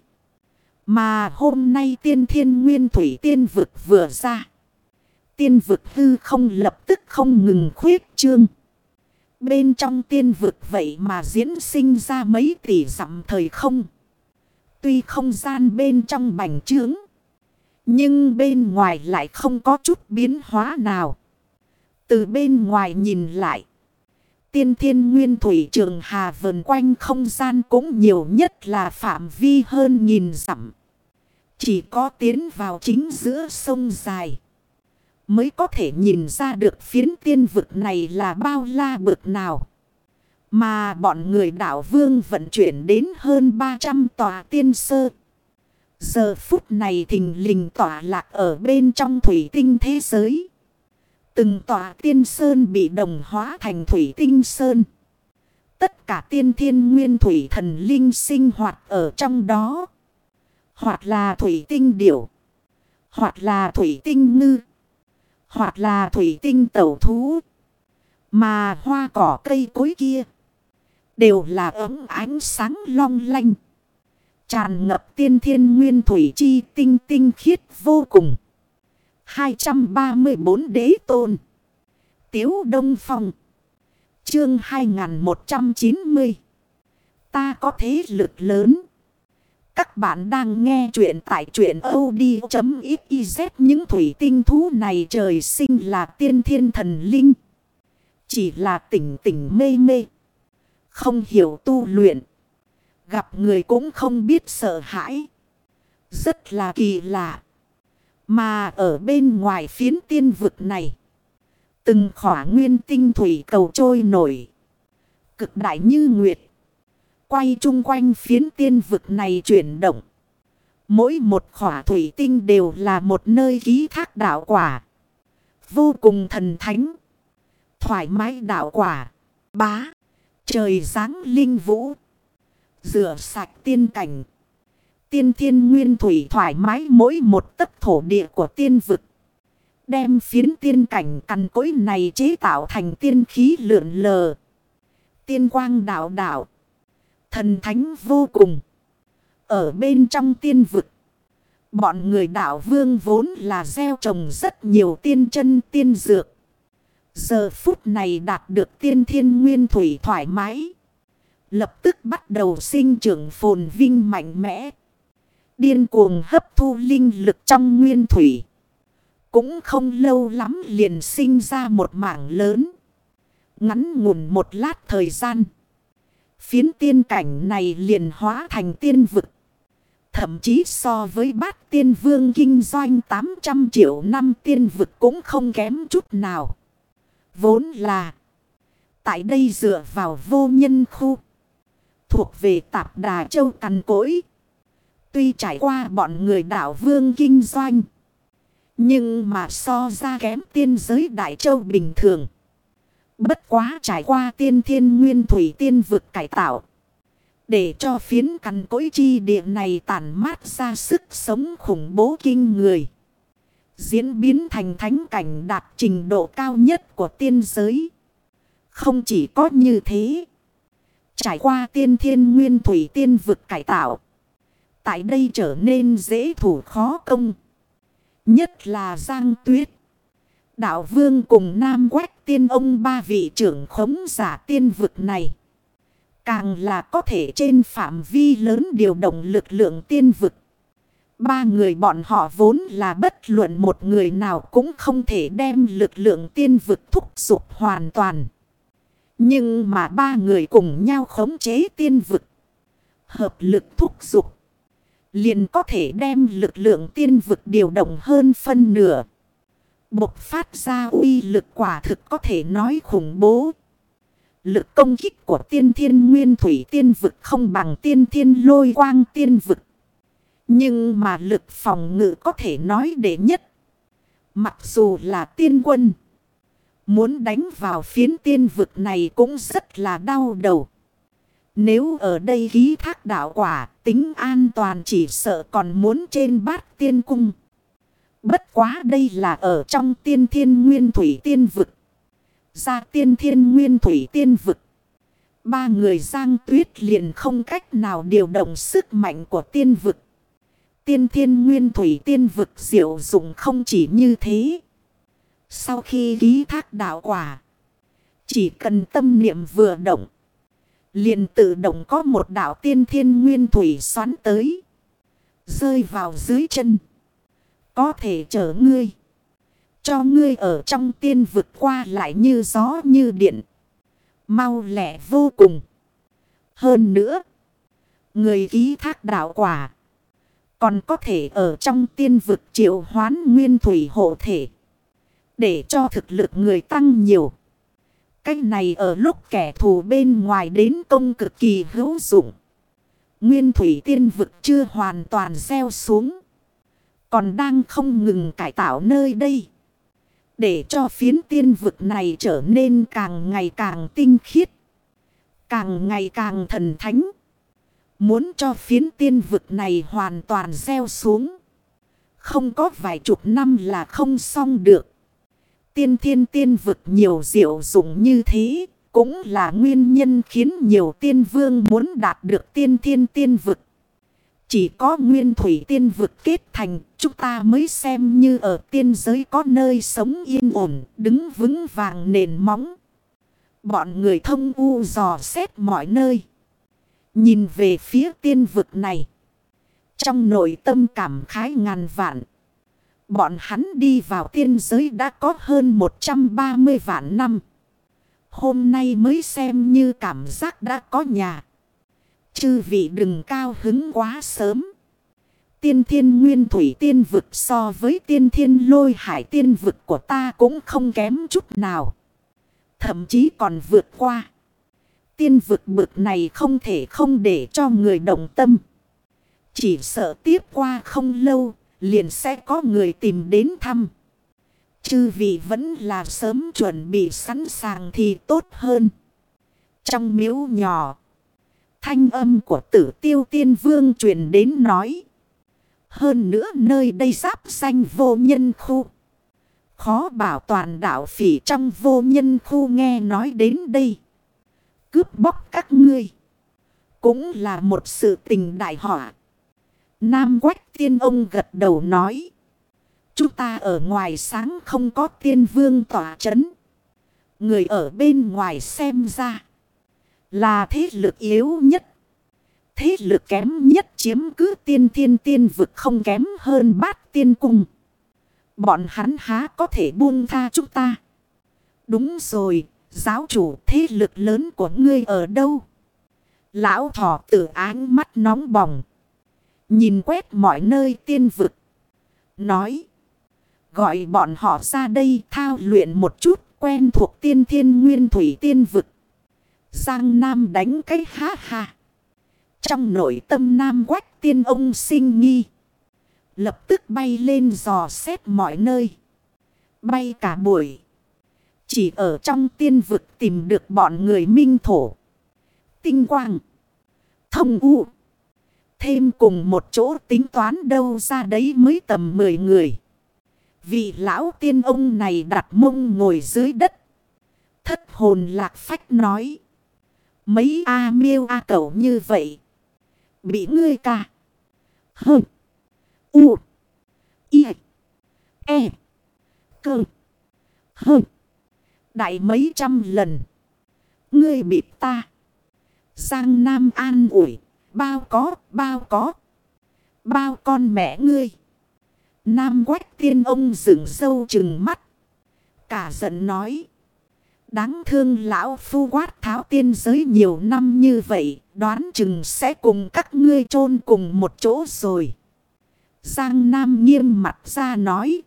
Mà hôm nay tiên thiên nguyên thủy tiên vực vừa ra. Tiên vực hư không lập tức không ngừng khuyết trương. Bên trong tiên vực vậy mà diễn sinh ra mấy tỷ dặm thời không. Tuy không gian bên trong bành trướng. Nhưng bên ngoài lại không có chút biến hóa nào. Từ bên ngoài nhìn lại. Tiên thiên nguyên thủy trường hà vần quanh không gian cũng nhiều nhất là phạm vi hơn nghìn dặm. Chỉ có tiến vào chính giữa sông dài. Mới có thể nhìn ra được phiến tiên vực này là bao la bực nào. Mà bọn người đảo vương vận chuyển đến hơn 300 tòa tiên sơ. Giờ phút này thình lình tỏa lạc ở bên trong thủy tinh thế giới. Từng tòa tiên sơn bị đồng hóa thành thủy tinh sơn. Tất cả tiên thiên nguyên thủy thần linh sinh hoạt ở trong đó. Hoặc là thủy tinh điểu. Hoặc là thủy tinh ngư. Hoặc là thủy tinh tẩu thú. Mà hoa cỏ cây cối kia. Đều là ấm ánh sáng long lanh. Tràn ngập tiên thiên nguyên thủy chi tinh tinh khiết vô cùng. 234 đế tôn. Tiếu Đông Phong. Chương 2190 Ta có thế lực lớn. Các bạn đang nghe chuyện tại chuyện od.xyz những thủy tinh thú này trời sinh là tiên thiên thần linh. Chỉ là tỉnh tỉnh mê mê. Không hiểu tu luyện. Gặp người cũng không biết sợ hãi. Rất là kỳ lạ. Mà ở bên ngoài phiến tiên vực này. Từng khỏa nguyên tinh thủy cầu trôi nổi. Cực đại như nguyệt. Quay chung quanh phiến tiên vực này chuyển động. Mỗi một khỏa thủy tinh đều là một nơi ký thác đạo quả. Vô cùng thần thánh. Thoải mái đạo quả. Bá. Trời giáng linh vũ. Rửa sạch tiên cảnh. Tiên thiên nguyên thủy thoải mái mỗi một tấc thổ địa của tiên vực. Đem phiến tiên cảnh cằn cối này chế tạo thành tiên khí lượn lờ. Tiên quang đạo đạo. Thần thánh vô cùng. Ở bên trong tiên vực. Bọn người đạo vương vốn là gieo trồng rất nhiều tiên chân tiên dược. Giờ phút này đạt được tiên thiên nguyên thủy thoải mái. Lập tức bắt đầu sinh trưởng phồn vinh mạnh mẽ. Điên cuồng hấp thu linh lực trong nguyên thủy. Cũng không lâu lắm liền sinh ra một mảng lớn. Ngắn ngủn một lát thời gian. Phiến tiên cảnh này liền hóa thành tiên vực. Thậm chí so với bát tiên vương kinh doanh 800 triệu năm tiên vực cũng không kém chút nào. Vốn là. Tại đây dựa vào vô nhân khu. Thuộc về tạp đà châu cằn cỗi. Tuy trải qua bọn người đảo vương kinh doanh. Nhưng mà so ra kém tiên giới đại châu bình thường. Bất quá trải qua tiên thiên nguyên thủy tiên vực cải tạo. Để cho phiến cằn cỗi chi địa này tàn mát ra sức sống khủng bố kinh người. Diễn biến thành thánh cảnh đạt trình độ cao nhất của tiên giới. Không chỉ có như thế. Trải qua tiên thiên nguyên thủy tiên vực cải tạo. Tại đây trở nên dễ thủ khó công. Nhất là Giang Tuyết. Đạo Vương cùng Nam Quách tiên ông ba vị trưởng khống giả tiên vực này. Càng là có thể trên phạm vi lớn điều động lực lượng tiên vực. Ba người bọn họ vốn là bất luận một người nào cũng không thể đem lực lượng tiên vực thúc giục hoàn toàn. Nhưng mà ba người cùng nhau khống chế tiên vực. Hợp lực thúc giục. Liền có thể đem lực lượng tiên vực điều động hơn phân nửa. Bộc phát ra uy lực quả thực có thể nói khủng bố. Lực công kích của tiên thiên nguyên thủy tiên vực không bằng tiên thiên lôi quang tiên vực. Nhưng mà lực phòng ngự có thể nói đệ nhất. Mặc dù là tiên quân. Muốn đánh vào phiến tiên vực này cũng rất là đau đầu. Nếu ở đây ký thác đạo quả, tính an toàn chỉ sợ còn muốn trên bát tiên cung. Bất quá đây là ở trong tiên thiên nguyên thủy tiên vực. Ra tiên thiên nguyên thủy tiên vực. Ba người giang tuyết liền không cách nào điều động sức mạnh của tiên vực. Tiên thiên nguyên thủy tiên vực diệu dụng không chỉ như thế. Sau khi ký thác đạo quả. Chỉ cần tâm niệm vừa động. Liền tự động có một đạo tiên thiên nguyên thủy xoắn tới. Rơi vào dưới chân. Có thể chở ngươi. Cho ngươi ở trong tiên vực qua lại như gió như điện. Mau lẹ vô cùng. Hơn nữa. Người ký thác đạo quả. Còn có thể ở trong tiên vực triệu hoán nguyên thủy hộ thể. Để cho thực lực người tăng nhiều. Cách này ở lúc kẻ thù bên ngoài đến công cực kỳ hữu dụng. Nguyên thủy tiên vực chưa hoàn toàn gieo xuống. Còn đang không ngừng cải tạo nơi đây. Để cho phiến tiên vực này trở nên càng ngày càng tinh khiết. Càng ngày càng thần thánh. Muốn cho phiến tiên vực này hoàn toàn gieo xuống. Không có vài chục năm là không xong được. Tiên thiên tiên vực nhiều diệu dụng như thế. Cũng là nguyên nhân khiến nhiều tiên vương muốn đạt được tiên thiên tiên vực. Chỉ có nguyên thủy tiên vực kết thành, chúng ta mới xem như ở tiên giới có nơi sống yên ổn, đứng vững vàng nền móng. Bọn người thông u dò xét mọi nơi. Nhìn về phía tiên vực này. Trong nội tâm cảm khái ngàn vạn. Bọn hắn đi vào tiên giới đã có hơn 130 vạn năm. Hôm nay mới xem như cảm giác đã có nhà. Chư vị đừng cao hứng quá sớm. Tiên thiên nguyên thủy tiên vực so với tiên thiên lôi hải tiên vực của ta cũng không kém chút nào. Thậm chí còn vượt qua. Tiên vực bực này không thể không để cho người động tâm. Chỉ sợ tiếp qua không lâu, liền sẽ có người tìm đến thăm. Chư vị vẫn là sớm chuẩn bị sẵn sàng thì tốt hơn. Trong miếu nhỏ, thanh âm của tử tiêu tiên vương truyền đến nói. Hơn nữa nơi đây giáp xanh vô nhân khu. Khó bảo toàn đạo phỉ trong vô nhân khu nghe nói đến đây. Cướp bóc các ngươi. Cũng là một sự tình đại họa. Nam quách tiên ông gật đầu nói. Chúng ta ở ngoài sáng không có tiên vương tỏa chấn. Người ở bên ngoài xem ra. Là thế lực yếu nhất. Thế lực kém nhất chiếm cứ tiên thiên tiên vực không kém hơn bát tiên cung. Bọn hắn há có thể buông tha chúng ta. Đúng rồi, giáo chủ, thế lực lớn của ngươi ở đâu? Lão thỏ tử áng mắt nóng bỏng. Nhìn quét mọi nơi tiên vực. Nói. Gọi bọn họ ra đây thao luyện một chút, quen thuộc tiên thiên nguyên thủy tiên vực. Giang Nam đánh cái ha ha. Trong nội tâm Nam quách tiên ông sinh nghi. Lập tức bay lên dò xét mọi nơi. Bay cả buổi. Chỉ ở trong tiên vực tìm được bọn người minh thổ. Tinh quang. Thông u. Thêm cùng một chỗ tính toán đâu ra đấy mới tầm 10 người. Vị lão tiên ông này đặt mông ngồi dưới đất. Thất hồn lạc phách nói. Mấy A miêu A cẩu như vậy. Bị ngươi ca. Hơ. U. I. E. Cơ. Hơ. Đại mấy trăm lần. Ngươi bị ta. Giang Nam an ủi. Bao có, bao có. Bao con mẹ ngươi. Nam quách tiên ông dựng sâu chừng mắt. Cả giận nói. Đáng thương lão phu quát tháo tiên giới nhiều năm như vậy. Đoán chừng sẽ cùng các ngươi chôn cùng một chỗ rồi. Giang Nam nghiêm mặt ra nói.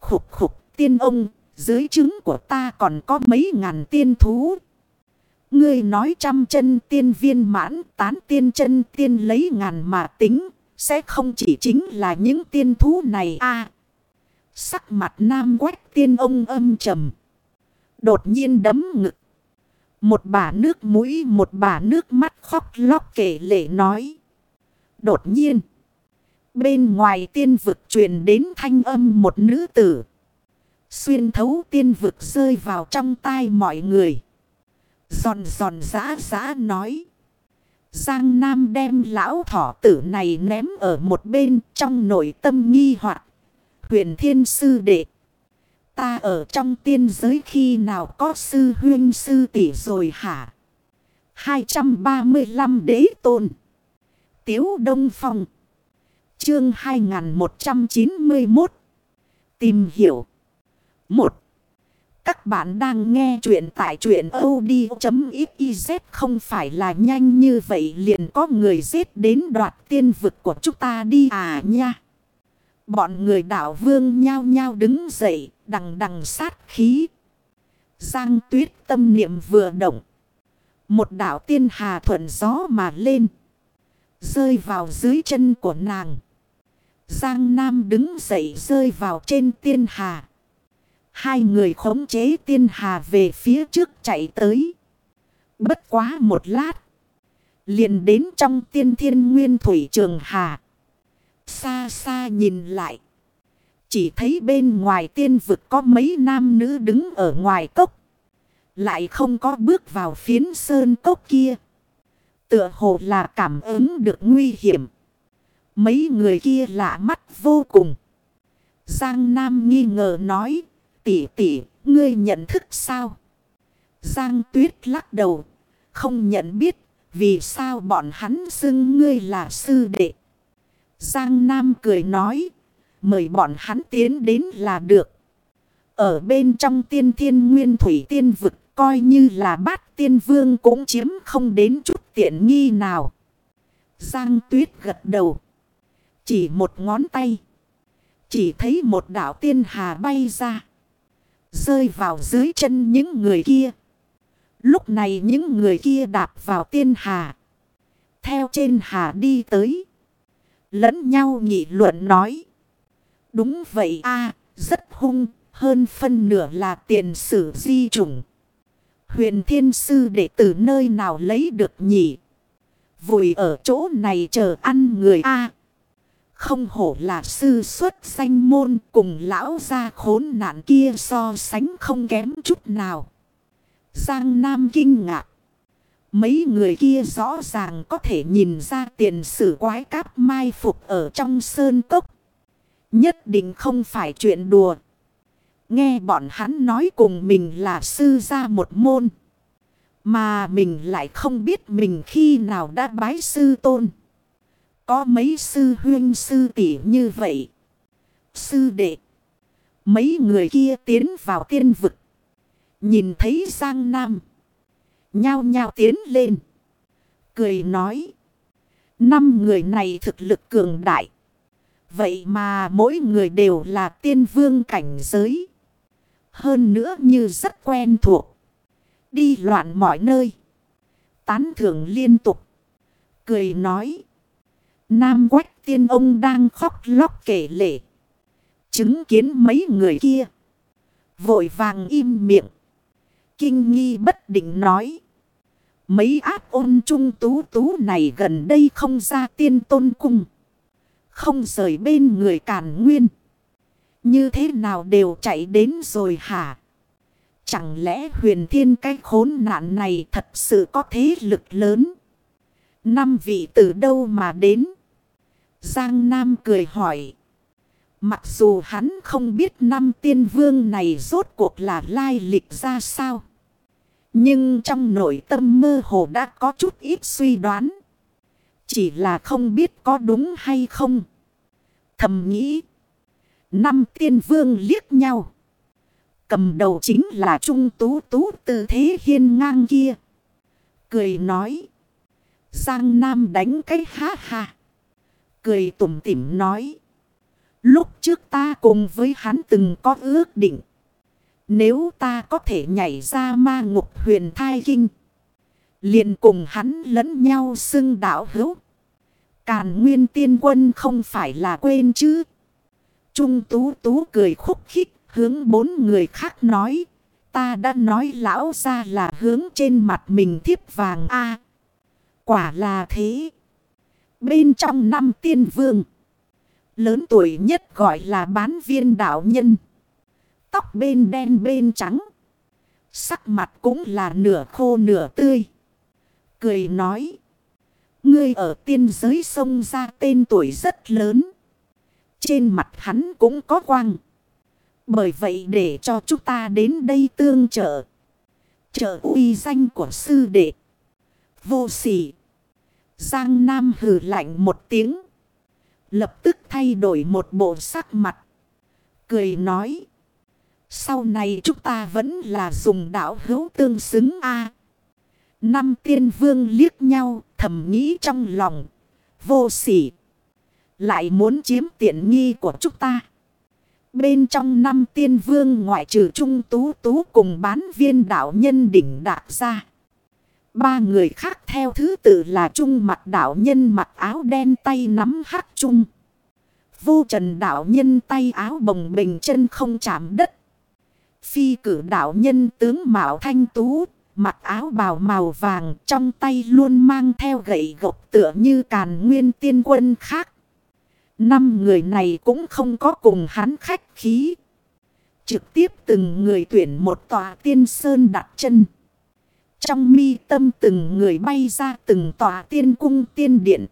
Khục khục tiên ông. Dưới trứng của ta còn có mấy ngàn tiên thú. Ngươi nói trăm chân tiên viên mãn, tán tiên chân tiên lấy ngàn mà tính. Sẽ không chỉ chính là những tiên thú này a Sắc mặt nam quách tiên ông âm trầm. Đột nhiên đấm ngực. Một bà nước mũi, một bà nước mắt khóc lóc kể lệ nói. Đột nhiên. Bên ngoài tiên vực truyền đến thanh âm một nữ tử. Xuyên thấu tiên vực rơi vào trong tai mọi người. Giòn giòn giã giã nói. Giang Nam đem lão thỏ tử này ném ở một bên trong nội tâm nghi hoặc Huyền thiên sư đệ. Ta ở trong tiên giới khi nào có sư huyên sư tỷ rồi hả? 235 đế tôn. Tiếu Đông Phong. Chương 2191. Tìm hiểu. 1. Các bạn đang nghe chuyện tại chuyện od.xyz không phải là nhanh như vậy liền có người giết đến đoạt tiên vực của chúng ta đi à nha. Bọn người đảo vương nhao nhao đứng dậy, đằng đằng sát khí. Giang tuyết tâm niệm vừa động. Một đảo tiên hà thuận gió mà lên. Rơi vào dưới chân của nàng. Giang Nam đứng dậy rơi vào trên tiên hà. Hai người khống chế tiên hà về phía trước chạy tới. Bất quá một lát. Liền đến trong tiên thiên nguyên thủy trường hà. Xa xa nhìn lại. Chỉ thấy bên ngoài tiên vực có mấy nam nữ đứng ở ngoài cốc. Lại không có bước vào phiến sơn cốc kia. Tựa hồ là cảm ứng được nguy hiểm. Mấy người kia lạ mắt vô cùng. Giang Nam nghi ngờ nói tỷ tỷ, ngươi nhận thức sao? Giang tuyết lắc đầu. Không nhận biết vì sao bọn hắn xưng ngươi là sư đệ. Giang Nam cười nói. Mời bọn hắn tiến đến là được. Ở bên trong tiên thiên nguyên thủy tiên vực coi như là bát tiên vương cũng chiếm không đến chút tiện nghi nào. Giang tuyết gật đầu. Chỉ một ngón tay. Chỉ thấy một đảo tiên hà bay ra. Rơi vào dưới chân những người kia. Lúc này những người kia đạp vào tiên hà. Theo trên hà đi tới. Lẫn nhau nghị luận nói. Đúng vậy a, rất hung. Hơn phân nửa là tiền sử di chủng. Huyền thiên sư để từ nơi nào lấy được nhỉ? Vùi ở chỗ này chờ ăn người a không hổ là sư xuất danh môn cùng lão gia khốn nạn kia so sánh không kém chút nào. Giang Nam kinh ngạc. Mấy người kia rõ ràng có thể nhìn ra tiền sử quái cáp mai phục ở trong sơn cốc. Nhất định không phải chuyện đùa. Nghe bọn hắn nói cùng mình là sư gia một môn. Mà mình lại không biết mình khi nào đã bái sư tôn. Có mấy sư huyên sư tỷ như vậy. Sư đệ. Mấy người kia tiến vào tiên vực. Nhìn thấy Giang Nam. Nhao nhao tiến lên. Cười nói. Năm người này thực lực cường đại. Vậy mà mỗi người đều là tiên vương cảnh giới. Hơn nữa như rất quen thuộc. Đi loạn mọi nơi. Tán thưởng liên tục. Cười nói. Nam quách tiên ông đang khóc lóc kể lệ. Chứng kiến mấy người kia. Vội vàng im miệng. Kinh nghi bất định nói. Mấy ác ôn trung tú tú này gần đây không ra tiên tôn cung. Không rời bên người càn nguyên. Như thế nào đều chạy đến rồi hả? Chẳng lẽ huyền thiên cái khốn nạn này thật sự có thế lực lớn? Năm vị từ đâu mà đến? Giang Nam cười hỏi. Mặc dù hắn không biết năm tiên vương này rốt cuộc là lai lịch ra sao. Nhưng trong nội tâm mơ hồ đã có chút ít suy đoán. Chỉ là không biết có đúng hay không. Thầm nghĩ. Năm tiên vương liếc nhau. Cầm đầu chính là trung tú tú tư thế hiên ngang kia. Cười nói. Giang Nam đánh cái ha ha. Cười tủm tỉm nói. Lúc trước ta cùng với hắn từng có ước định. Nếu ta có thể nhảy ra ma ngục huyền thai kinh. liền cùng hắn lẫn nhau xưng đạo hữu. Càn nguyên tiên quân không phải là quên chứ. Trung tú tú cười khúc khích, hướng bốn người khác nói. Ta đã nói lão ra là hướng trên mặt mình thiếp vàng a Quả là thế. Bên trong năm tiên vương. Lớn tuổi nhất gọi là bán viên đạo nhân. Tóc bên đen bên trắng. Sắc mặt cũng là nửa khô nửa tươi. Cười nói. Ngươi ở tiên giới sông ra tên tuổi rất lớn. Trên mặt hắn cũng có quang. Bởi vậy để cho chúng ta đến đây tương trợ. Trợ uy danh của sư đệ. Vô sỉ. Giang Nam hừ lạnh một tiếng. Lập tức thay đổi một bộ sắc mặt. Cười nói. Sau này chúng ta vẫn là dùng đạo hữu tương xứng a Năm tiên vương liếc nhau, thầm nghĩ trong lòng. Vô sỉ. Lại muốn chiếm tiện nghi của chúng ta. Bên trong năm tiên vương ngoại trừ trung tú tú cùng bán viên đạo nhân đỉnh đạt ra. Ba người khác theo thứ tự là trung mặt đạo nhân mặc áo đen tay nắm hắc trung. Vô trần đạo nhân tay áo bồng bình chân không chạm đất. Phi cử đạo nhân tướng Mạo Thanh Tú, mặc áo bào màu vàng trong tay luôn mang theo gậy gộc tựa như càn nguyên tiên quân khác. Năm người này cũng không có cùng hắn khách khí. Trực tiếp từng người tuyển một tòa tiên sơn đặt chân. Trong mi tâm từng người bay ra từng tòa tiên cung tiên điện.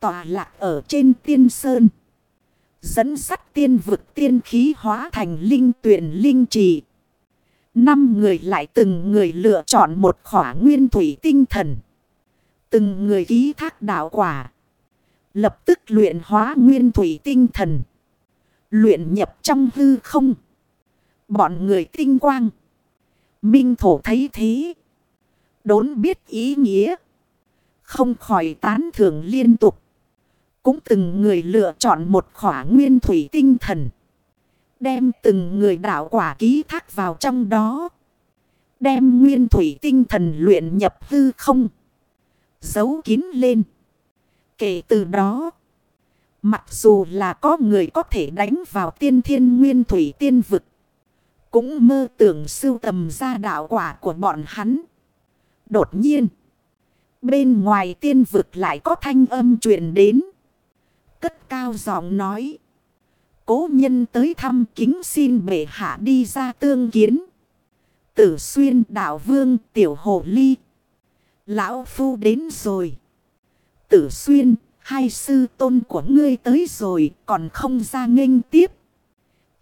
Tòa lạc ở trên tiên sơn. Dẫn sắt tiên vực tiên khí hóa thành linh tuyển linh trì. Năm người lại từng người lựa chọn một khỏa nguyên thủy tinh thần. Từng người ký thác đạo quả. Lập tức luyện hóa nguyên thủy tinh thần. Luyện nhập trong hư không. Bọn người tinh quang. Minh thổ thấy thế. Đốn biết ý nghĩa. Không khỏi tán thưởng liên tục. Cũng từng người lựa chọn một khỏa nguyên thủy tinh thần. Đem từng người đạo quả ký thác vào trong đó. Đem nguyên thủy tinh thần luyện nhập hư không. Giấu kín lên. Kể từ đó. Mặc dù là có người có thể đánh vào tiên thiên nguyên thủy tiên vực. Cũng mơ tưởng sưu tầm ra đạo quả của bọn hắn. Đột nhiên. Bên ngoài tiên vực lại có thanh âm truyền đến. Cất cao giọng nói. Cố nhân tới thăm kính xin bệ hạ đi ra tương kiến. Tử xuyên đạo vương tiểu hồ ly. Lão phu đến rồi. Tử xuyên, hai sư tôn của ngươi tới rồi còn không ra nghênh tiếp.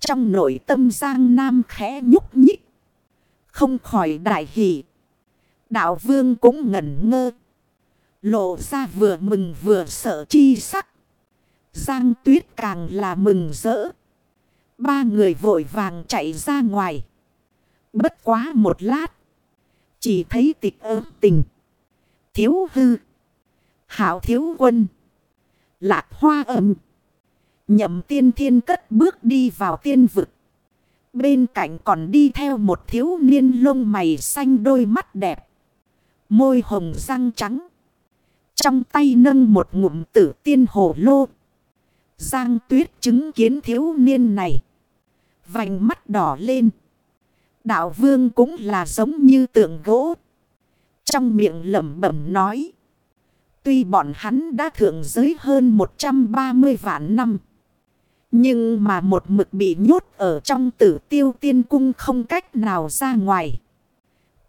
Trong nội tâm Giang Nam khẽ nhúc nhích. Không khỏi đại hỷ. Đạo vương cũng ngẩn ngơ. Lộ ra vừa mừng vừa sợ chi sắc. Giang tuyết càng là mừng rỡ. Ba người vội vàng chạy ra ngoài. Bất quá một lát. Chỉ thấy tịch ớt tình. Thiếu hư. Hảo thiếu quân. Lạc hoa âm Nhậm tiên thiên cất bước đi vào tiên vực. Bên cạnh còn đi theo một thiếu niên lông mày xanh đôi mắt đẹp. Môi hồng răng trắng. Trong tay nâng một ngụm tử tiên hồ lô. Giang tuyết chứng kiến thiếu niên này. Vành mắt đỏ lên. Đạo vương cũng là giống như tượng gỗ. Trong miệng lẩm bẩm nói. Tuy bọn hắn đã thượng giới hơn 130 vạn năm. Nhưng mà một mực bị nhốt ở trong tử tiêu tiên cung không cách nào ra ngoài.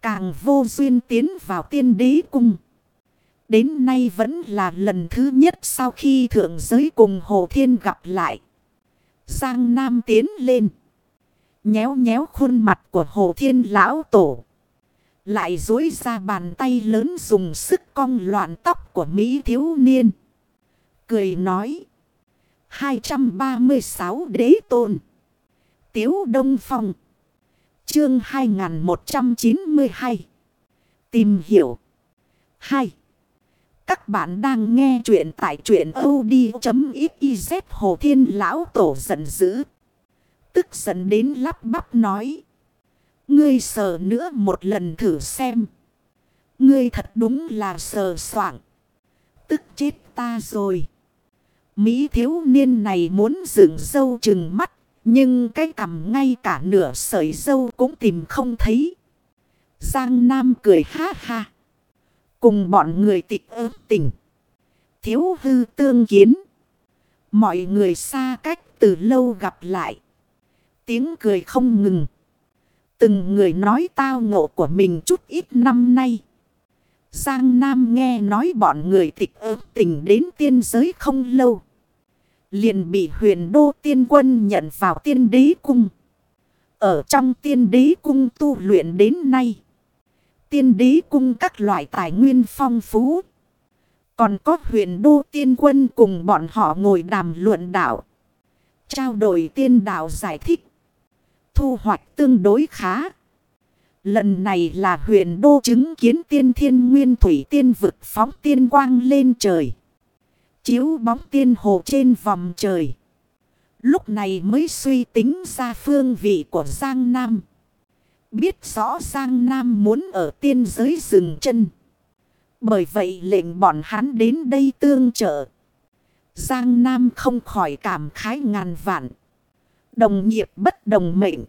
Càng vô duyên tiến vào tiên đế cung. Đến nay vẫn là lần thứ nhất sau khi thượng giới cùng Hồ Thiên gặp lại. Giang Nam tiến lên. Nhéo nhéo khuôn mặt của Hồ Thiên lão tổ. Lại dối ra bàn tay lớn dùng sức cong loạn tóc của Mỹ thiếu niên. Cười nói. 236 đế tôn. Tiếu Đông Phong. Chương 2192. Tìm hiểu. 2. Các bạn đang nghe chuyện tại chuyện od.xyz Hồ Thiên Lão Tổ giận dữ. Tức giận đến lắp bắp nói. Ngươi sờ nữa một lần thử xem. Ngươi thật đúng là sờ soạng. Tức chết ta rồi. Mỹ thiếu niên này muốn dựng dâu chừng mắt. Nhưng cái cầm ngay cả nửa sợi dâu cũng tìm không thấy. Giang Nam cười ha ha. Cùng bọn người tịch ớt tình. Thiếu hư tương kiến. Mọi người xa cách từ lâu gặp lại. Tiếng cười không ngừng. Từng người nói tao ngộ của mình chút ít năm nay. Giang Nam nghe nói bọn người tịch ớt tình đến tiên giới không lâu. Liền bị huyền đô tiên quân nhận vào tiên đế cung. Ở trong tiên đế cung tu luyện đến nay. Tiên đế cung các loại tài nguyên phong phú. Còn có huyền đô tiên quân cùng bọn họ ngồi đàm luận đạo. Trao đổi tiên đạo giải thích. Thu hoạch tương đối khá. Lần này là huyền đô chứng kiến tiên thiên nguyên thủy tiên vực phóng tiên quang lên trời. Chiếu bóng tiên hồ trên vòng trời. Lúc này mới suy tính ra phương vị của Giang Nam. Biết rõ Giang Nam muốn ở tiên giới dừng chân. Bởi vậy lệnh bọn hắn đến đây tương trợ. Giang Nam không khỏi cảm khái ngàn vạn. Đồng nghiệp bất đồng mệnh.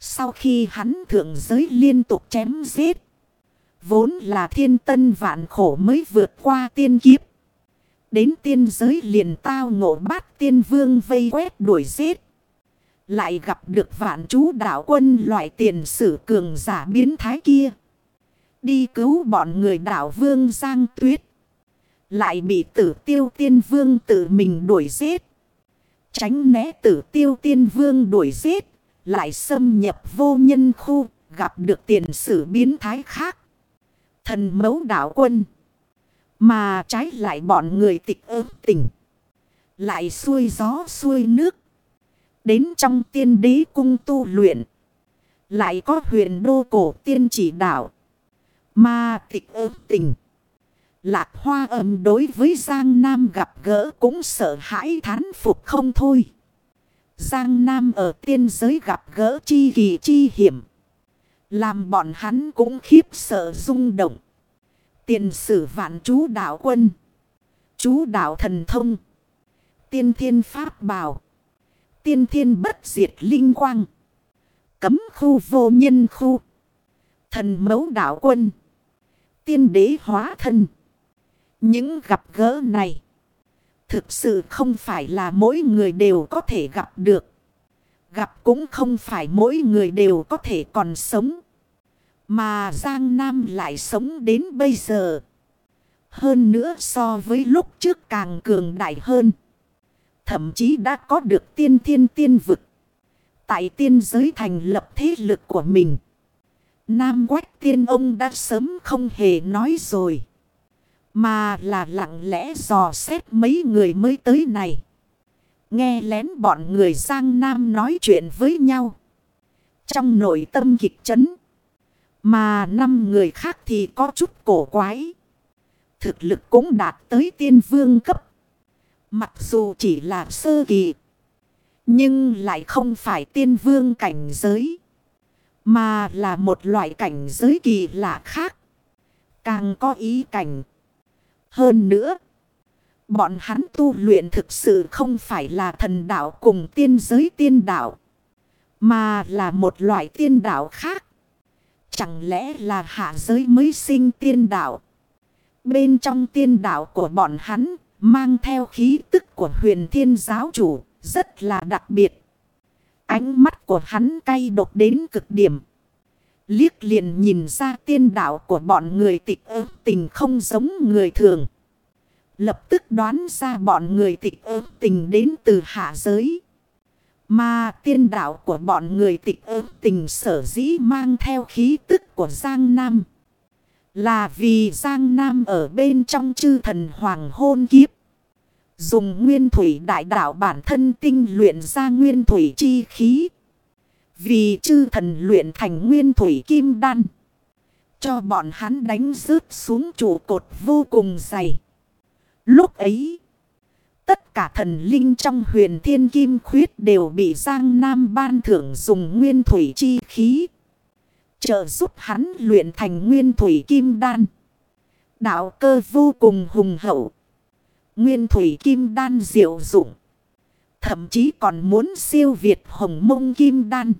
Sau khi hắn thượng giới liên tục chém giết. Vốn là thiên tân vạn khổ mới vượt qua tiên kiếp. Đến tiên giới liền tao ngộ bát tiên vương vây quét đuổi giết. Lại gặp được vạn chú đạo quân loại tiền sử cường giả biến thái kia. Đi cứu bọn người đạo vương Giang Tuyết. Lại bị tử tiêu tiên vương tự mình đuổi giết. Tránh né tử tiêu tiên vương đuổi giết. Lại xâm nhập vô nhân khu, gặp được tiền sử biến thái khác. Thần mấu đảo quân. Mà trái lại bọn người tịch ớt tỉnh. Lại xuôi gió xuôi nước. Đến trong tiên đế cung tu luyện. Lại có huyền đô cổ tiên chỉ đạo. Mà tịch ớt tỉnh. Lạc hoa âm đối với Giang Nam gặp gỡ cũng sợ hãi thán phục không thôi. Giang Nam ở tiên giới gặp gỡ chi kỳ chi hiểm. Làm bọn hắn cũng khiếp sợ rung động. Tiền sử vạn chú đạo quân. Chú đạo thần thông. Tiên thiên pháp bảo. Tiên thiên bất diệt linh quang. Cấm khu vô nhân khu. Thần mẫu đạo quân. Tiên đế hóa thân. Những gặp gỡ này. Thực sự không phải là mỗi người đều có thể gặp được. Gặp cũng không phải mỗi người đều có thể còn sống. Mà Giang Nam lại sống đến bây giờ. Hơn nữa so với lúc trước càng cường đại hơn. Thậm chí đã có được tiên thiên tiên vực. Tại tiên giới thành lập thế lực của mình. Nam quách tiên ông đã sớm không hề nói rồi. Mà là lặng lẽ dò xét mấy người mới tới này. Nghe lén bọn người Giang Nam nói chuyện với nhau. Trong nội tâm kịch chấn. Mà năm người khác thì có chút cổ quái. Thực lực cũng đạt tới tiên vương cấp. Mặc dù chỉ là sơ kỳ. Nhưng lại không phải tiên vương cảnh giới. Mà là một loại cảnh giới kỳ lạ khác. Càng có ý cảnh. Hơn nữa. Bọn hắn tu luyện thực sự không phải là thần đạo cùng tiên giới tiên đạo. Mà là một loại tiên đạo khác. Chẳng lẽ là hạ giới mới sinh tiên đạo? Bên trong tiên đạo của bọn hắn, mang theo khí tức của huyền thiên giáo chủ, rất là đặc biệt. Ánh mắt của hắn cay độc đến cực điểm. Liếc liền nhìn ra tiên đạo của bọn người tịch ơ, tình không giống người thường. Lập tức đoán ra bọn người tịch ơ, tình đến từ hạ giới. Mà tiên đạo của bọn người tịch ơ tình sở dĩ mang theo khí tức của Giang Nam. Là vì Giang Nam ở bên trong chư thần hoàng hôn kiếp. Dùng nguyên thủy đại đạo bản thân tinh luyện ra nguyên thủy chi khí. Vì chư thần luyện thành nguyên thủy kim đan. Cho bọn hắn đánh rớt xuống trụ cột vô cùng dày. Lúc ấy. Tất cả thần linh trong huyền thiên kim khuyết đều bị Giang Nam ban thưởng dùng nguyên thủy chi khí. Trợ giúp hắn luyện thành nguyên thủy kim đan. Đạo cơ vô cùng hùng hậu. Nguyên thủy kim đan diệu dụng. Thậm chí còn muốn siêu việt hồng mông kim đan.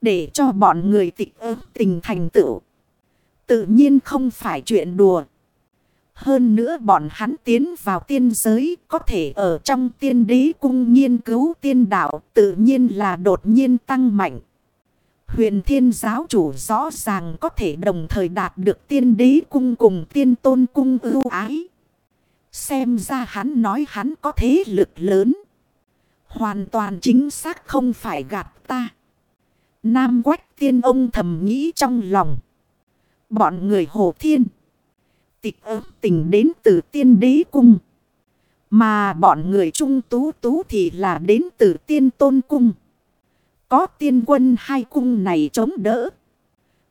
Để cho bọn người tịch ơ tình thành tựu. Tự nhiên không phải chuyện đùa. Hơn nữa bọn hắn tiến vào tiên giới, có thể ở trong tiên đế cung nghiên cứu tiên đạo, tự nhiên là đột nhiên tăng mạnh. Huyền thiên giáo chủ rõ ràng có thể đồng thời đạt được tiên đế cung cùng tiên tôn cung ưu ái. Xem ra hắn nói hắn có thế lực lớn. Hoàn toàn chính xác không phải gạt ta. Nam quách tiên ông thầm nghĩ trong lòng. Bọn người hồ thiên. Tịch ớt tình đến từ tiên đế cung. Mà bọn người trung tú tú thì là đến từ tiên tôn cung. Có tiên quân hai cung này chống đỡ.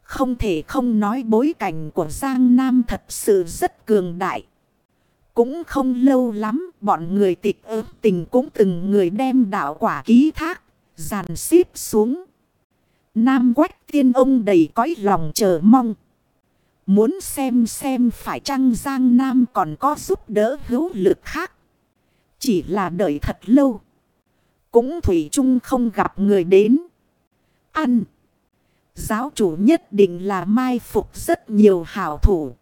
Không thể không nói bối cảnh của Giang Nam thật sự rất cường đại. Cũng không lâu lắm bọn người tịch ớt tình cũng từng người đem đạo quả ký thác, dàn xếp xuống. Nam quách tiên ông đầy cõi lòng chờ mong. Muốn xem xem phải chăng Giang Nam còn có giúp đỡ hữu lực khác. Chỉ là đợi thật lâu. Cũng Thủy chung không gặp người đến. Ăn. Giáo chủ nhất định là mai phục rất nhiều hảo thủ.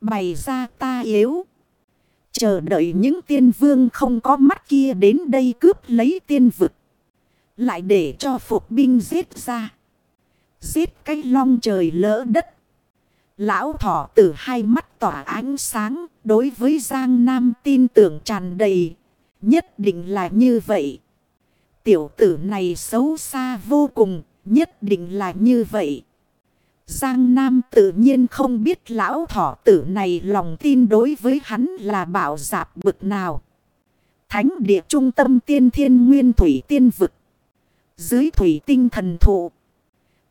Bày ra ta yếu. Chờ đợi những tiên vương không có mắt kia đến đây cướp lấy tiên vực. Lại để cho phục binh giết ra. Giết cái long trời lỡ đất. Lão thỏ tử hai mắt tỏa ánh sáng. Đối với Giang Nam tin tưởng tràn đầy. Nhất định là như vậy. Tiểu tử này xấu xa vô cùng. Nhất định là như vậy. Giang Nam tự nhiên không biết lão thỏ tử này lòng tin đối với hắn là bảo giạp bực nào. Thánh địa trung tâm tiên thiên nguyên thủy tiên vực. Dưới thủy tinh thần thụ.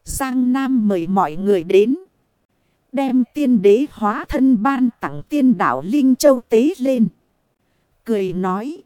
Giang Nam mời mọi người đến. Đem tiên đế hóa thân ban tặng tiên đảo Linh Châu tế lên. Cười nói.